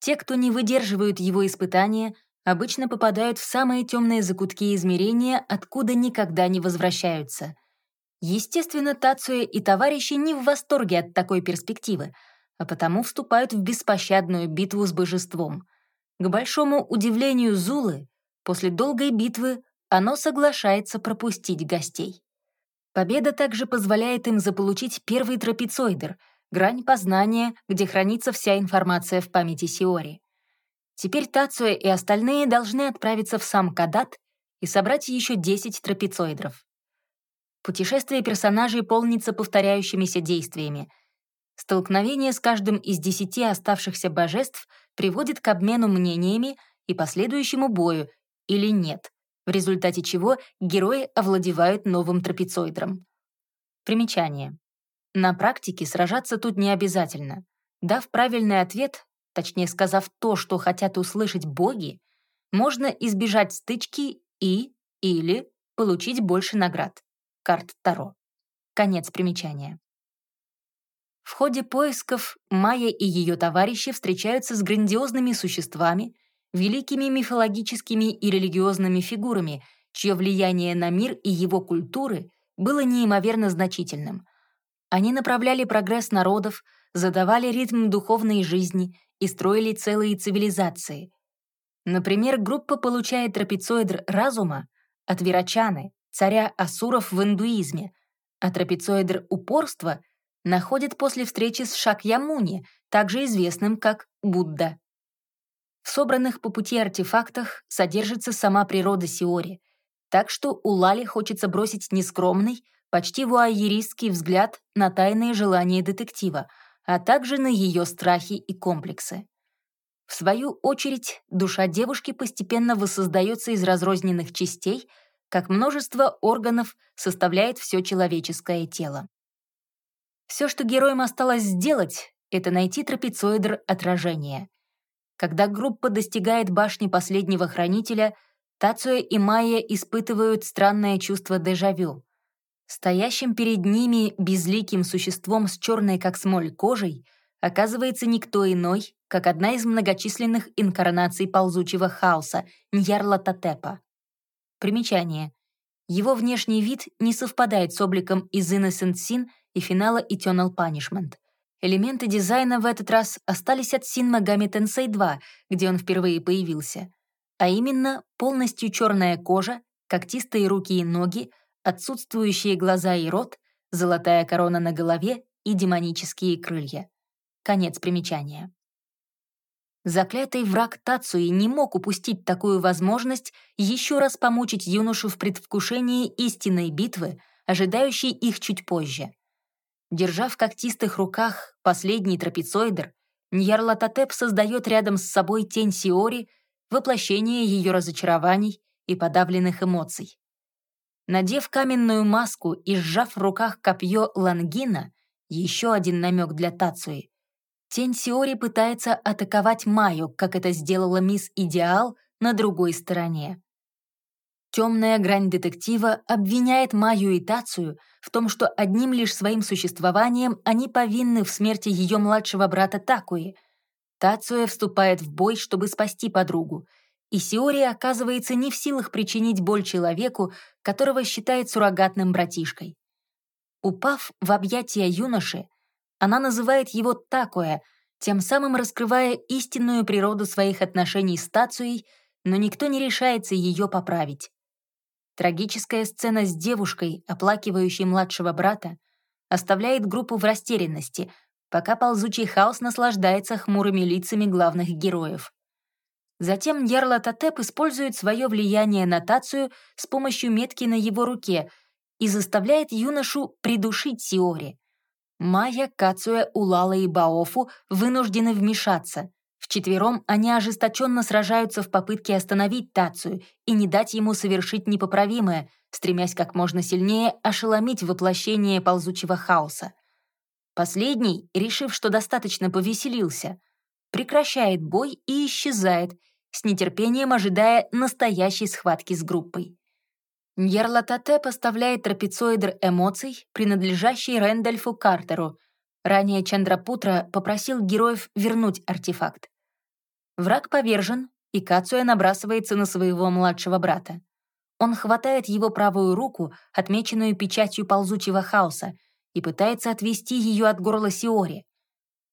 Те, кто не выдерживают его испытания, обычно попадают в самые темные закутки измерения, откуда никогда не возвращаются. Естественно, Тацуя и товарищи не в восторге от такой перспективы, а потому вступают в беспощадную битву с божеством — к большому удивлению Зулы, после долгой битвы оно соглашается пропустить гостей. Победа также позволяет им заполучить первый трапецоидер, грань познания, где хранится вся информация в памяти Сиори. Теперь Тацуя и остальные должны отправиться в сам Кадат и собрать еще 10 трапецоидров. Путешествие персонажей полнится повторяющимися действиями. Столкновение с каждым из десяти оставшихся божеств приводит к обмену мнениями и последующему бою или нет, в результате чего герои овладевают новым трапецоидром. Примечание. На практике сражаться тут не обязательно. Дав правильный ответ, точнее сказав то, что хотят услышать боги, можно избежать стычки и или получить больше наград. Карт Таро. Конец примечания. В ходе поисков Майя и ее товарищи встречаются с грандиозными существами, великими мифологическими и религиозными фигурами, чье влияние на мир и его культуры было неимоверно значительным. Они направляли прогресс народов, задавали ритм духовной жизни и строили целые цивилизации. Например, группа получает трапецоидр разума от Вирачаны, царя асуров в индуизме, а трапецоидр упорства — находит после встречи с Шакьямуни, также известным как Будда. В собранных по пути артефактах содержится сама природа Сиори, так что у Лали хочется бросить нескромный, почти вуайеристский взгляд на тайные желания детектива, а также на ее страхи и комплексы. В свою очередь, душа девушки постепенно воссоздается из разрозненных частей, как множество органов составляет все человеческое тело. Все, что героям осталось сделать, это найти трапециоидр отражения. Когда группа достигает башни последнего хранителя, Тацуя и Майя испытывают странное чувство дежавю. Стоящим перед ними безликим существом с черной как смоль кожей оказывается никто иной, как одна из многочисленных инкарнаций ползучего хаоса Ньярла Татепа. Примечание. Его внешний вид не совпадает с обликом из Innocent Sin и финала Eternal Punishment. Элементы дизайна в этот раз остались от Sin Megami Tensei 2, где он впервые появился. А именно, полностью черная кожа, когтистые руки и ноги, отсутствующие глаза и рот, золотая корона на голове и демонические крылья. Конец примечания. Заклятый враг Тацуи не мог упустить такую возможность еще раз помучить юношу в предвкушении истинной битвы, ожидающей их чуть позже. Держа в когтистых руках последний трапециоидр, Ньярлатотеп создает рядом с собой тень Сиори, воплощение ее разочарований и подавленных эмоций. Надев каменную маску и сжав в руках копье Лангина, еще один намек для Тацуи, Тень Сиори пытается атаковать Майю, как это сделала мисс Идеал на другой стороне. Темная грань детектива обвиняет Майю и Тацию в том, что одним лишь своим существованием они повинны в смерти ее младшего брата Такуи. Тацуя вступает в бой, чтобы спасти подругу, и Сиори оказывается не в силах причинить боль человеку, которого считает суррогатным братишкой. Упав в объятия юноши, она называет его Такое, тем самым раскрывая истинную природу своих отношений с Тацуей, но никто не решается ее поправить. Трагическая сцена с девушкой, оплакивающей младшего брата, оставляет группу в растерянности, пока ползучий хаос наслаждается хмурыми лицами главных героев. Затем Ярла Татеп использует свое влияние на Тацию с помощью метки на его руке и заставляет юношу придушить Сиори. Майя, Кацуя, Улала и Баофу вынуждены вмешаться. Вчетвером они ожесточенно сражаются в попытке остановить Тацию и не дать ему совершить непоправимое, стремясь как можно сильнее ошеломить воплощение ползучего хаоса. Последний, решив, что достаточно повеселился, прекращает бой и исчезает, с нетерпением ожидая настоящей схватки с группой. Ньерлатате поставляет трапециоидр эмоций, принадлежащий Рэндольфу Картеру. Ранее Чандрапутра попросил героев вернуть артефакт. Враг повержен, и Кацуя набрасывается на своего младшего брата. Он хватает его правую руку, отмеченную печатью ползучего хаоса, и пытается отвести ее от горла Сиори.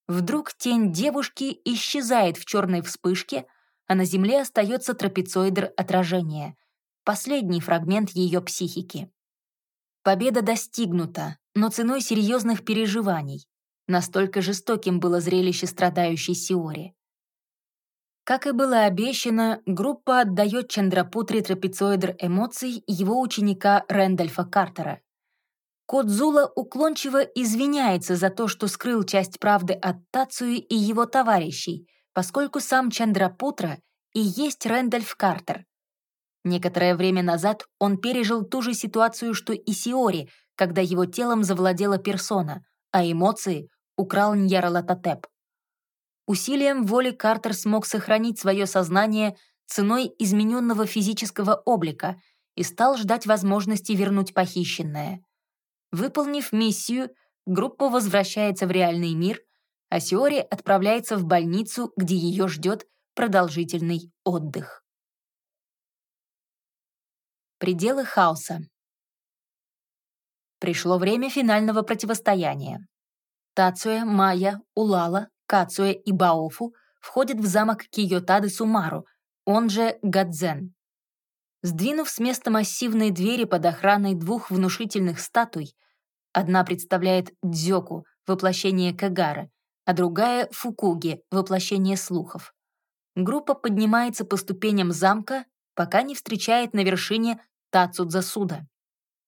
Вдруг тень девушки исчезает в черной вспышке, а на земле остается трапециоидр отражения — последний фрагмент ее психики. Победа достигнута, но ценой серьезных переживаний. Настолько жестоким было зрелище страдающей Сиори. Как и было обещано, группа отдает Чандрапутре трапециоидр эмоций его ученика Рэндольфа Картера. Кодзула уклончиво извиняется за то, что скрыл часть правды от Тацуи и его товарищей, поскольку сам Чандрапутра и есть Рэндольф Картер, Некоторое время назад он пережил ту же ситуацию, что и Сиори, когда его телом завладела персона, а эмоции украл Ньяралататеп. Усилием воли Картер смог сохранить свое сознание ценой измененного физического облика и стал ждать возможности вернуть похищенное. Выполнив миссию, группа возвращается в реальный мир, а Сиори отправляется в больницу, где ее ждет продолжительный отдых. Пределы хаоса. Пришло время финального противостояния. Тацуя, Майя, Улала, Кацуя и Баофу входят в замок Киотады Сумару, он же Гадзен. Сдвинув с места массивные двери под охраной двух внушительных статуй, одна представляет Дзёку, воплощение Кагары, а другая — Фукуги, воплощение слухов. группа поднимается по ступеням замка, пока не встречает на вершине Тацудзасуда.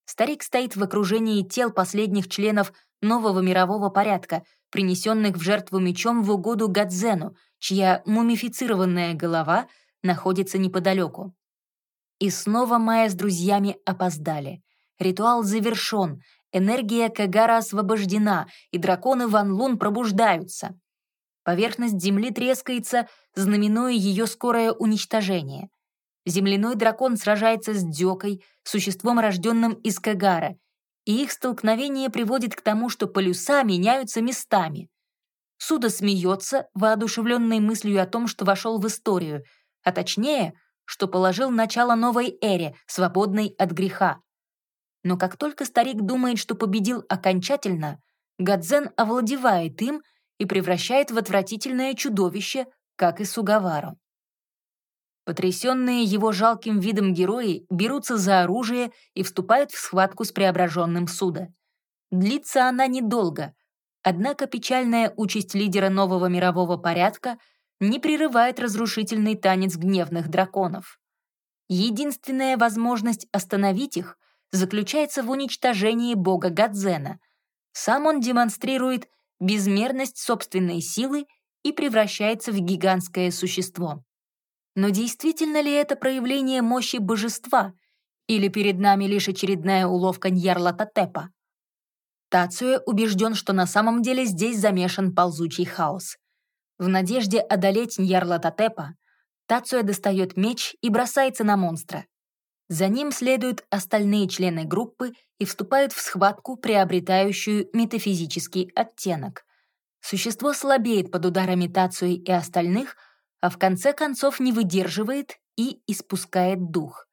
Старик стоит в окружении тел последних членов нового мирового порядка, принесенных в жертву мечом в угоду Гадзену, чья мумифицированная голова находится неподалеку. И снова Майя с друзьями опоздали. Ритуал завершен, энергия Кагара освобождена, и драконы Ван Лун пробуждаются. Поверхность Земли трескается, знаменуя ее скорое уничтожение. Земляной дракон сражается с Дёкой, существом, рожденным из Кагара, и их столкновение приводит к тому, что полюса меняются местами. Суда смеется, воодушевленной мыслью о том, что вошел в историю, а точнее, что положил начало новой эре, свободной от греха. Но как только старик думает, что победил окончательно, Гадзен овладевает им и превращает в отвратительное чудовище, как и Сугавару. Потрясенные его жалким видом герои берутся за оружие и вступают в схватку с преображенным Суда. Длится она недолго, однако печальная участь лидера нового мирового порядка не прерывает разрушительный танец гневных драконов. Единственная возможность остановить их заключается в уничтожении бога Гадзена. Сам он демонстрирует безмерность собственной силы и превращается в гигантское существо. Но действительно ли это проявление мощи божества, или перед нами лишь очередная уловка Ньярла Татепа? Тацуя убежден, что на самом деле здесь замешан ползучий хаос. В надежде одолеть Ньярла Татепа, Тацуя достает меч и бросается на монстра. За ним следуют остальные члены группы и вступают в схватку, приобретающую метафизический оттенок. Существо слабеет под ударами Тацуи и остальных, а в конце концов не выдерживает и испускает дух.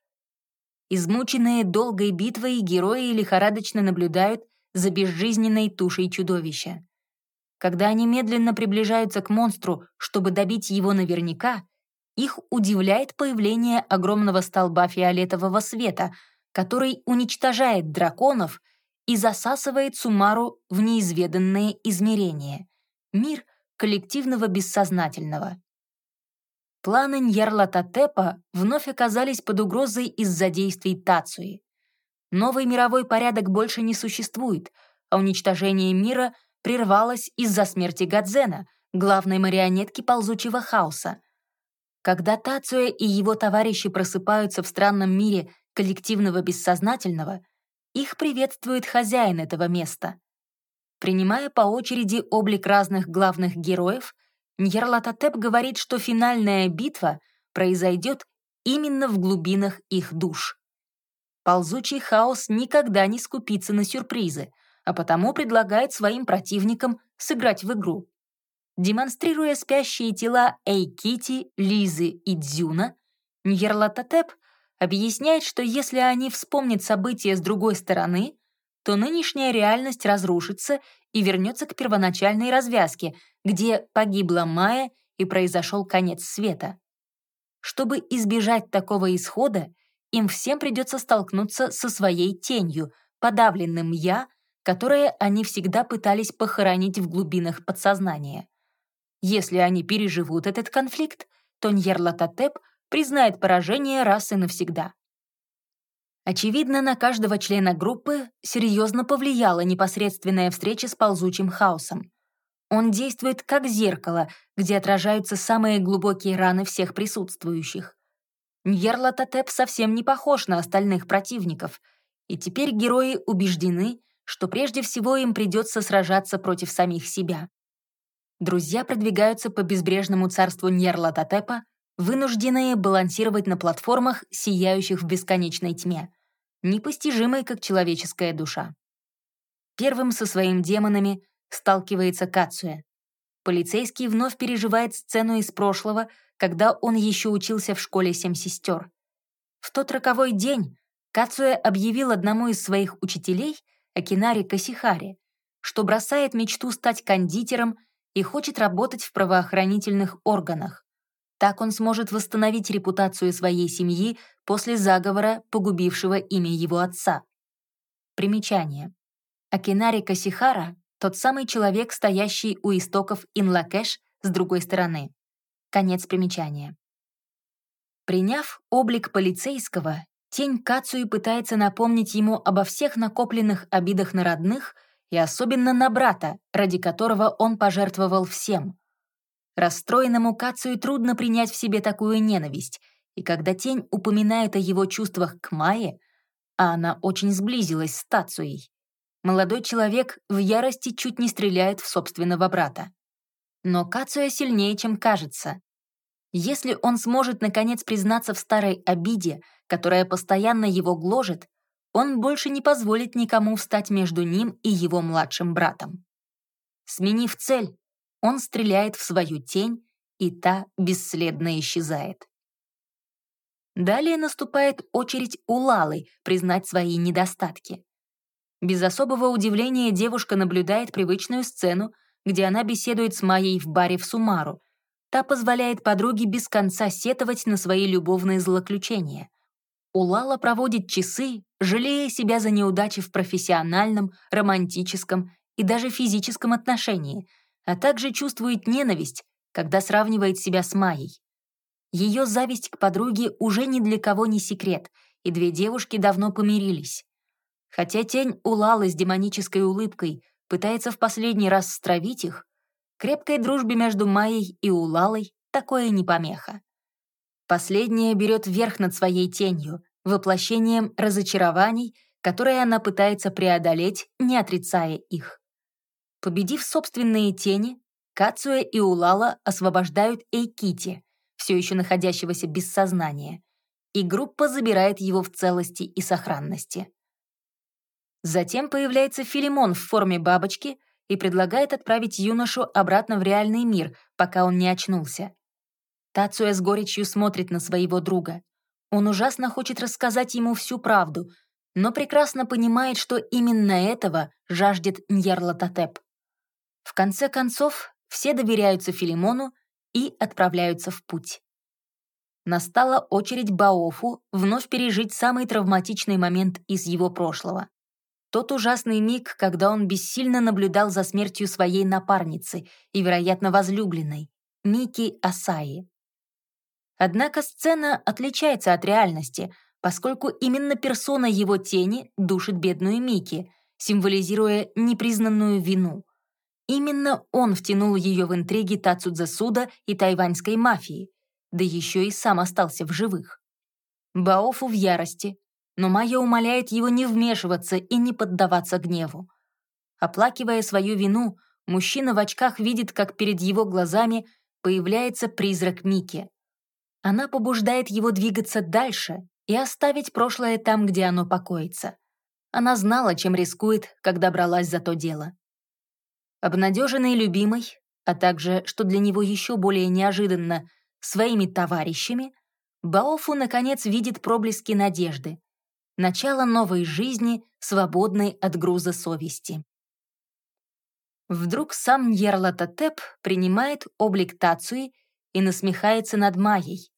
Измученные долгой битвой герои лихорадочно наблюдают за безжизненной тушей чудовища. Когда они медленно приближаются к монстру, чтобы добить его наверняка, их удивляет появление огромного столба фиолетового света, который уничтожает драконов и засасывает Сумару в неизведанные измерения — мир коллективного бессознательного. Планы Ньярлатотепа вновь оказались под угрозой из-за действий Тацуи. Новый мировой порядок больше не существует, а уничтожение мира прервалось из-за смерти Гадзена, главной марионетки ползучего хаоса. Когда Тацуя и его товарищи просыпаются в странном мире коллективного бессознательного, их приветствует хозяин этого места. Принимая по очереди облик разных главных героев, Ньярлатотеп говорит, что финальная битва произойдет именно в глубинах их душ. Ползучий хаос никогда не скупится на сюрпризы, а потому предлагает своим противникам сыграть в игру. Демонстрируя спящие тела Эйкити, Лизы и Дзюна, Ньерлатотеп объясняет, что если они вспомнят события с другой стороны, то нынешняя реальность разрушится и вернется к первоначальной развязке, где погибла Майя и произошел конец света. Чтобы избежать такого исхода, им всем придется столкнуться со своей тенью, подавленным «я», которое они всегда пытались похоронить в глубинах подсознания. Если они переживут этот конфликт, то Ньерлатотеп признает поражение раз и навсегда. Очевидно, на каждого члена группы серьезно повлияла непосредственная встреча с ползучим хаосом. Он действует как зеркало, где отражаются самые глубокие раны всех присутствующих. Ньерлатотеп совсем не похож на остальных противников, и теперь герои убеждены, что прежде всего им придется сражаться против самих себя. Друзья продвигаются по безбрежному царству Ньерлатотепа, вынужденные балансировать на платформах, сияющих в бесконечной тьме, непостижимой, как человеческая душа. Первым со своими демонами сталкивается Кацуя. Полицейский вновь переживает сцену из прошлого, когда он еще учился в школе «Семь сестер». В тот роковой день Кацуя объявил одному из своих учителей, Акинари Касихари, что бросает мечту стать кондитером и хочет работать в правоохранительных органах. Так он сможет восстановить репутацию своей семьи после заговора, погубившего имя его отца. Примечание. Акинари Касихара — тот самый человек, стоящий у истоков Инлакеш с другой стороны. Конец примечания. Приняв облик полицейского, тень Кацуи пытается напомнить ему обо всех накопленных обидах на родных и особенно на брата, ради которого он пожертвовал всем. Расстроенному Кацуи трудно принять в себе такую ненависть, и когда тень упоминает о его чувствах к Майе, а она очень сблизилась с Тацуей, молодой человек в ярости чуть не стреляет в собственного брата. Но Кацуя сильнее, чем кажется. Если он сможет наконец признаться в старой обиде, которая постоянно его гложет, он больше не позволит никому встать между ним и его младшим братом. Сменив цель, он стреляет в свою тень, и та бесследно исчезает. Далее наступает очередь у Лалы признать свои недостатки. Без особого удивления девушка наблюдает привычную сцену, где она беседует с Майей в баре в Сумару, Та позволяет подруге без конца сетовать на свои любовные злоключения. Улала проводит часы, жалея себя за неудачи в профессиональном, романтическом и даже физическом отношении, а также чувствует ненависть, когда сравнивает себя с Майей. Ее зависть к подруге уже ни для кого не секрет, и две девушки давно помирились. Хотя тень Улалы с демонической улыбкой пытается в последний раз стравить их, Крепкой дружбе между Майей и Улалой такое не помеха. Последняя берет верх над своей тенью, воплощением разочарований, которые она пытается преодолеть, не отрицая их. Победив собственные тени, Кацуя и Улала освобождают Эйкити, все еще находящегося без сознания, и группа забирает его в целости и сохранности. Затем появляется Филимон в форме бабочки — и предлагает отправить юношу обратно в реальный мир, пока он не очнулся. Тацуя с горечью смотрит на своего друга. Он ужасно хочет рассказать ему всю правду, но прекрасно понимает, что именно этого жаждет Ньярлатотеп. В конце концов, все доверяются Филимону и отправляются в путь. Настала очередь Баофу вновь пережить самый травматичный момент из его прошлого. Тот ужасный миг, когда он бессильно наблюдал за смертью своей напарницы и, вероятно, возлюбленной, Мики Асаи. Однако сцена отличается от реальности, поскольку именно персона его тени душит бедную Мики, символизируя непризнанную вину. Именно он втянул ее в интриги Тацудзасуда и тайваньской мафии, да еще и сам остался в живых. Баофу в ярости, но Майя умоляет его не вмешиваться и не поддаваться гневу. Оплакивая свою вину, мужчина в очках видит, как перед его глазами появляется призрак Мики. Она побуждает его двигаться дальше и оставить прошлое там, где оно покоится. Она знала, чем рискует, когда бралась за то дело. Обнадеженный любимой, а также, что для него еще более неожиданно, своими товарищами, Баофу, наконец, видит проблески надежды начало новой жизни, свободной от груза совести. Вдруг сам Ньерлатотеп принимает облик Тацуи и насмехается над Майей.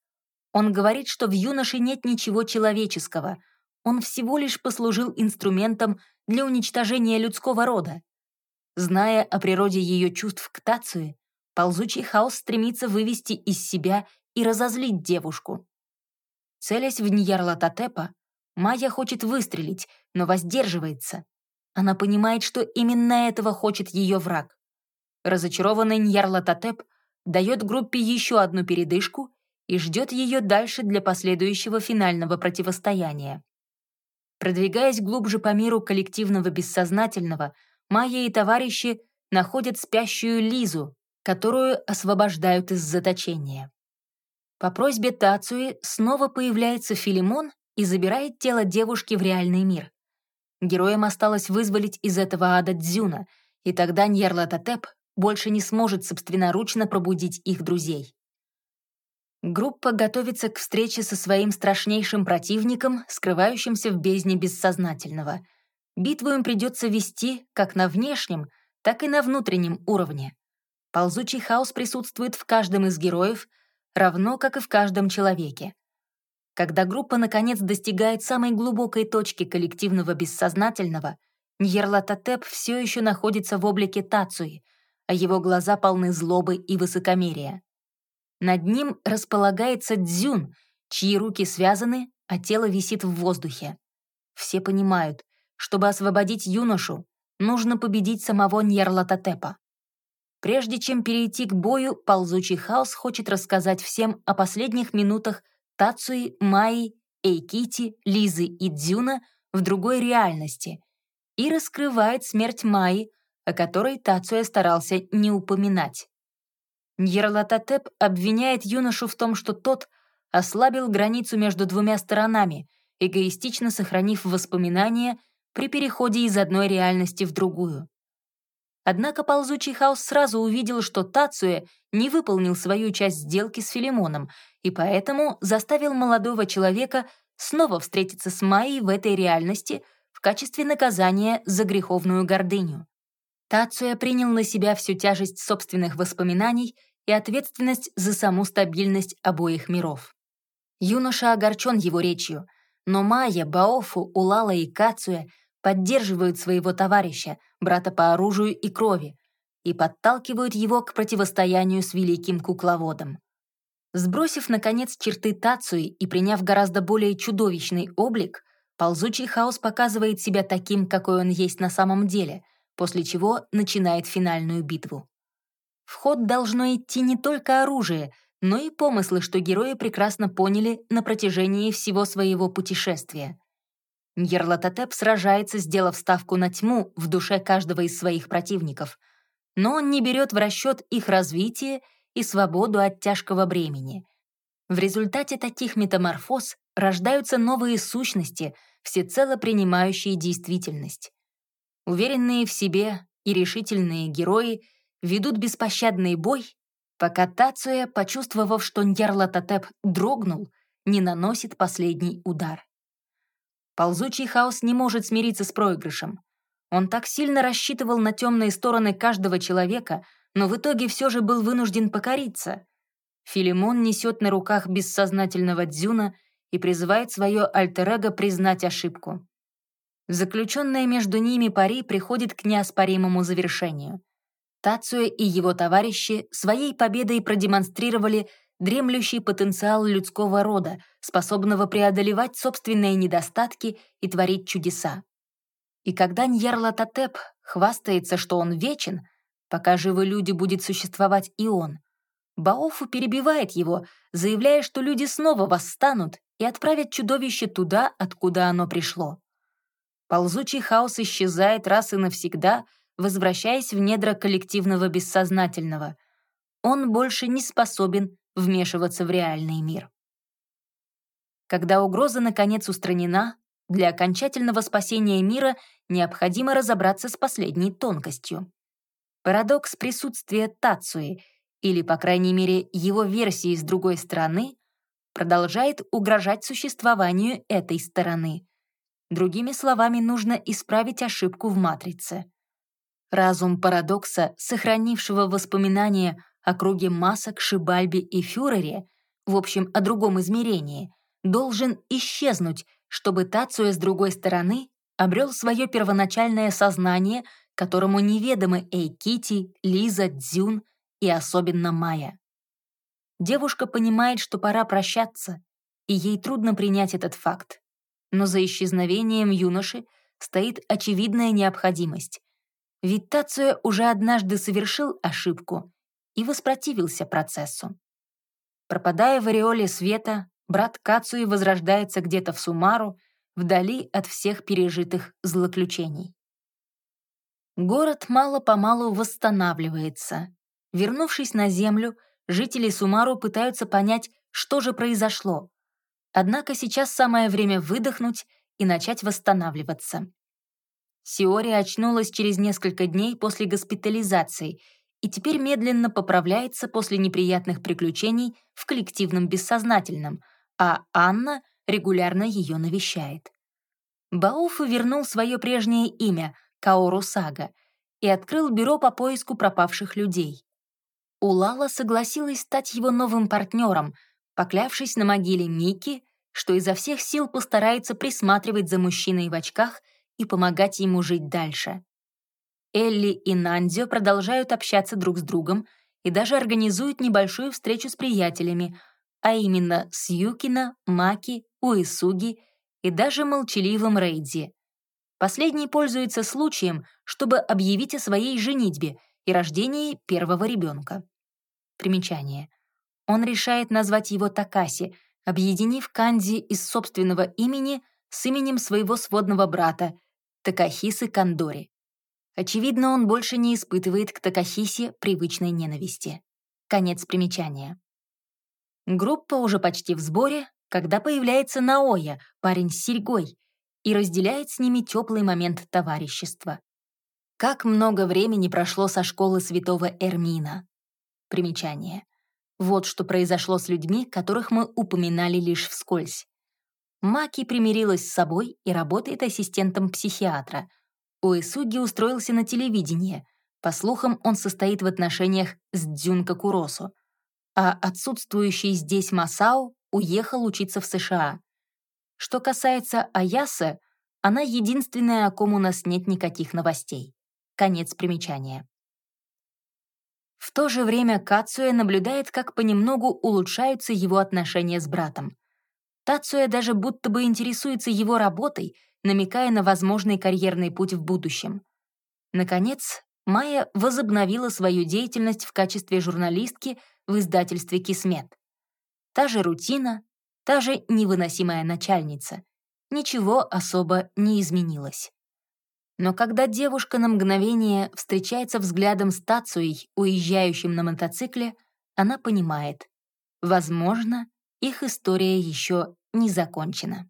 Он говорит, что в юноше нет ничего человеческого, он всего лишь послужил инструментом для уничтожения людского рода. Зная о природе ее чувств к Тацуи, ползучий хаос стремится вывести из себя и разозлить девушку. Целясь в Ньярлатотепа, Майя хочет выстрелить, но воздерживается. Она понимает, что именно этого хочет ее враг. Разочарованный Ньярлатотеп дает группе еще одну передышку и ждет ее дальше для последующего финального противостояния. Продвигаясь глубже по миру коллективного бессознательного, Майя и товарищи находят спящую Лизу, которую освобождают из заточения. По просьбе Тацуи снова появляется Филимон и забирает тело девушки в реальный мир. Героям осталось вызволить из этого ада Дзюна, и тогда Ньярлатотеп больше не сможет собственноручно пробудить их друзей. Группа готовится к встрече со своим страшнейшим противником, скрывающимся в бездне бессознательного. Битву им придется вести как на внешнем, так и на внутреннем уровне. Ползучий хаос присутствует в каждом из героев, равно как и в каждом человеке. Когда группа наконец достигает самой глубокой точки коллективного бессознательного, Ньерлатотеп все еще находится в облике Тацуи, а его глаза полны злобы и высокомерия. Над ним располагается Дзюн, чьи руки связаны, а тело висит в воздухе. Все понимают, чтобы освободить юношу, нужно победить самого Ньярлатотепа. Прежде чем перейти к бою, ползучий хаос хочет рассказать всем о последних минутах Тацуи, Майи, Эйкити, Лизы и Дзюна в другой реальности и раскрывает смерть Майи, о которой Тацуя старался не упоминать. Ньерлатотеп обвиняет юношу в том, что тот ослабил границу между двумя сторонами, эгоистично сохранив воспоминания при переходе из одной реальности в другую. Однако ползучий хаос сразу увидел, что Тацуя не выполнил свою часть сделки с Филимоном и поэтому заставил молодого человека снова встретиться с Майей в этой реальности в качестве наказания за греховную гордыню. Тацуя принял на себя всю тяжесть собственных воспоминаний и ответственность за саму стабильность обоих миров. Юноша огорчен его речью, но Майя, Баофу, Улала и Кацуя поддерживают своего товарища, брата по оружию и крови, и подталкивают его к противостоянию с великим кукловодом. Сбросив, наконец, черты Тацуи и приняв гораздо более чудовищный облик, ползучий хаос показывает себя таким, какой он есть на самом деле, после чего начинает финальную битву. В ход должно идти не только оружие, но и помыслы, что герои прекрасно поняли на протяжении всего своего путешествия. Ньерлатотеп сражается, сделав ставку на тьму в душе каждого из своих противников, но он не берет в расчет их развитие и свободу от тяжкого бремени. В результате таких метаморфоз рождаются новые сущности, всецело принимающие действительность. Уверенные в себе и решительные герои ведут беспощадный бой, пока Тацуя, почувствовав, что Ньярлатотеп дрогнул, не наносит последний удар. Ползучий хаос не может смириться с проигрышем. Он так сильно рассчитывал на темные стороны каждого человека, но в итоге все же был вынужден покориться. Филимон несет на руках бессознательного Дзюна и призывает свое альтер признать ошибку. Заключенная между ними пари приходит к неоспоримому завершению. Тацуя и его товарищи своей победой продемонстрировали дремлющий потенциал людского рода, способного преодолевать собственные недостатки и творить чудеса. И когда Ньярлатотеп хвастается, что он вечен, пока живы люди будет существовать и он, Баофу перебивает его, заявляя, что люди снова восстанут и отправят чудовище туда, откуда оно пришло. Ползучий хаос исчезает раз и навсегда, возвращаясь в недра коллективного бессознательного. Он больше не способен вмешиваться в реальный мир. Когда угроза наконец устранена, для окончательного спасения мира необходимо разобраться с последней тонкостью. Парадокс присутствия Тацуи, или, по крайней мере, его версии с другой стороны, продолжает угрожать существованию этой стороны. Другими словами, нужно исправить ошибку в матрице. Разум парадокса, сохранившего воспоминания о круге масок, Шибальбе и Фюрере, в общем, о другом измерении, должен исчезнуть, чтобы Тацуя с другой стороны обрел свое первоначальное сознание, которому неведомы Эйкити, Лиза, Дзюн и особенно Майя. Девушка понимает, что пора прощаться, и ей трудно принять этот факт. Но за исчезновением юноши стоит очевидная необходимость. Ведь Тацуя уже однажды совершил ошибку и воспротивился процессу. Пропадая в ореоле света, брат Кацуи возрождается где-то в Сумару, вдали от всех пережитых злоключений. Город мало-помалу восстанавливается. Вернувшись на землю, жители Сумару пытаются понять, что же произошло. Однако сейчас самое время выдохнуть и начать восстанавливаться. Сиори очнулась через несколько дней после госпитализации и теперь медленно поправляется после неприятных приключений в коллективном бессознательном, а Анна регулярно ее навещает. Бауфу вернул свое прежнее имя — Каору Сага и открыл бюро по поиску пропавших людей. Улала согласилась стать его новым партнером, поклявшись на могиле Мики, что изо всех сил постарается присматривать за мужчиной в очках и помогать ему жить дальше. Элли и Нандзио продолжают общаться друг с другом, и даже организует небольшую встречу с приятелями, а именно с Юкина, Маки, Уэсуги и даже молчаливым Рейдзи. Последний пользуется случаем, чтобы объявить о своей женитьбе и рождении первого ребенка. Примечание. Он решает назвать его Такаси, объединив канди из собственного имени с именем своего сводного брата Такахисы Кандори. Очевидно, он больше не испытывает к Такахисе привычной ненависти. Конец примечания. Группа уже почти в сборе, когда появляется Наоя, парень с серьгой, и разделяет с ними теплый момент товарищества. Как много времени прошло со школы святого Эрмина. Примечание. Вот что произошло с людьми, которых мы упоминали лишь вскользь. Маки примирилась с собой и работает ассистентом психиатра. Уэсуги устроился на телевидение. По слухам, он состоит в отношениях с Дзюнка Куросу. А отсутствующий здесь Масао уехал учиться в США. Что касается Аясы, она единственная, о ком у нас нет никаких новостей. Конец примечания. В то же время Кацуя наблюдает, как понемногу улучшаются его отношения с братом. Тацуя даже будто бы интересуется его работой, намекая на возможный карьерный путь в будущем. Наконец, Майя возобновила свою деятельность в качестве журналистки в издательстве «Кисмет». Та же рутина, та же невыносимая начальница. Ничего особо не изменилось. Но когда девушка на мгновение встречается взглядом с Тацуей, уезжающим на мотоцикле, она понимает, возможно, их история еще не закончена.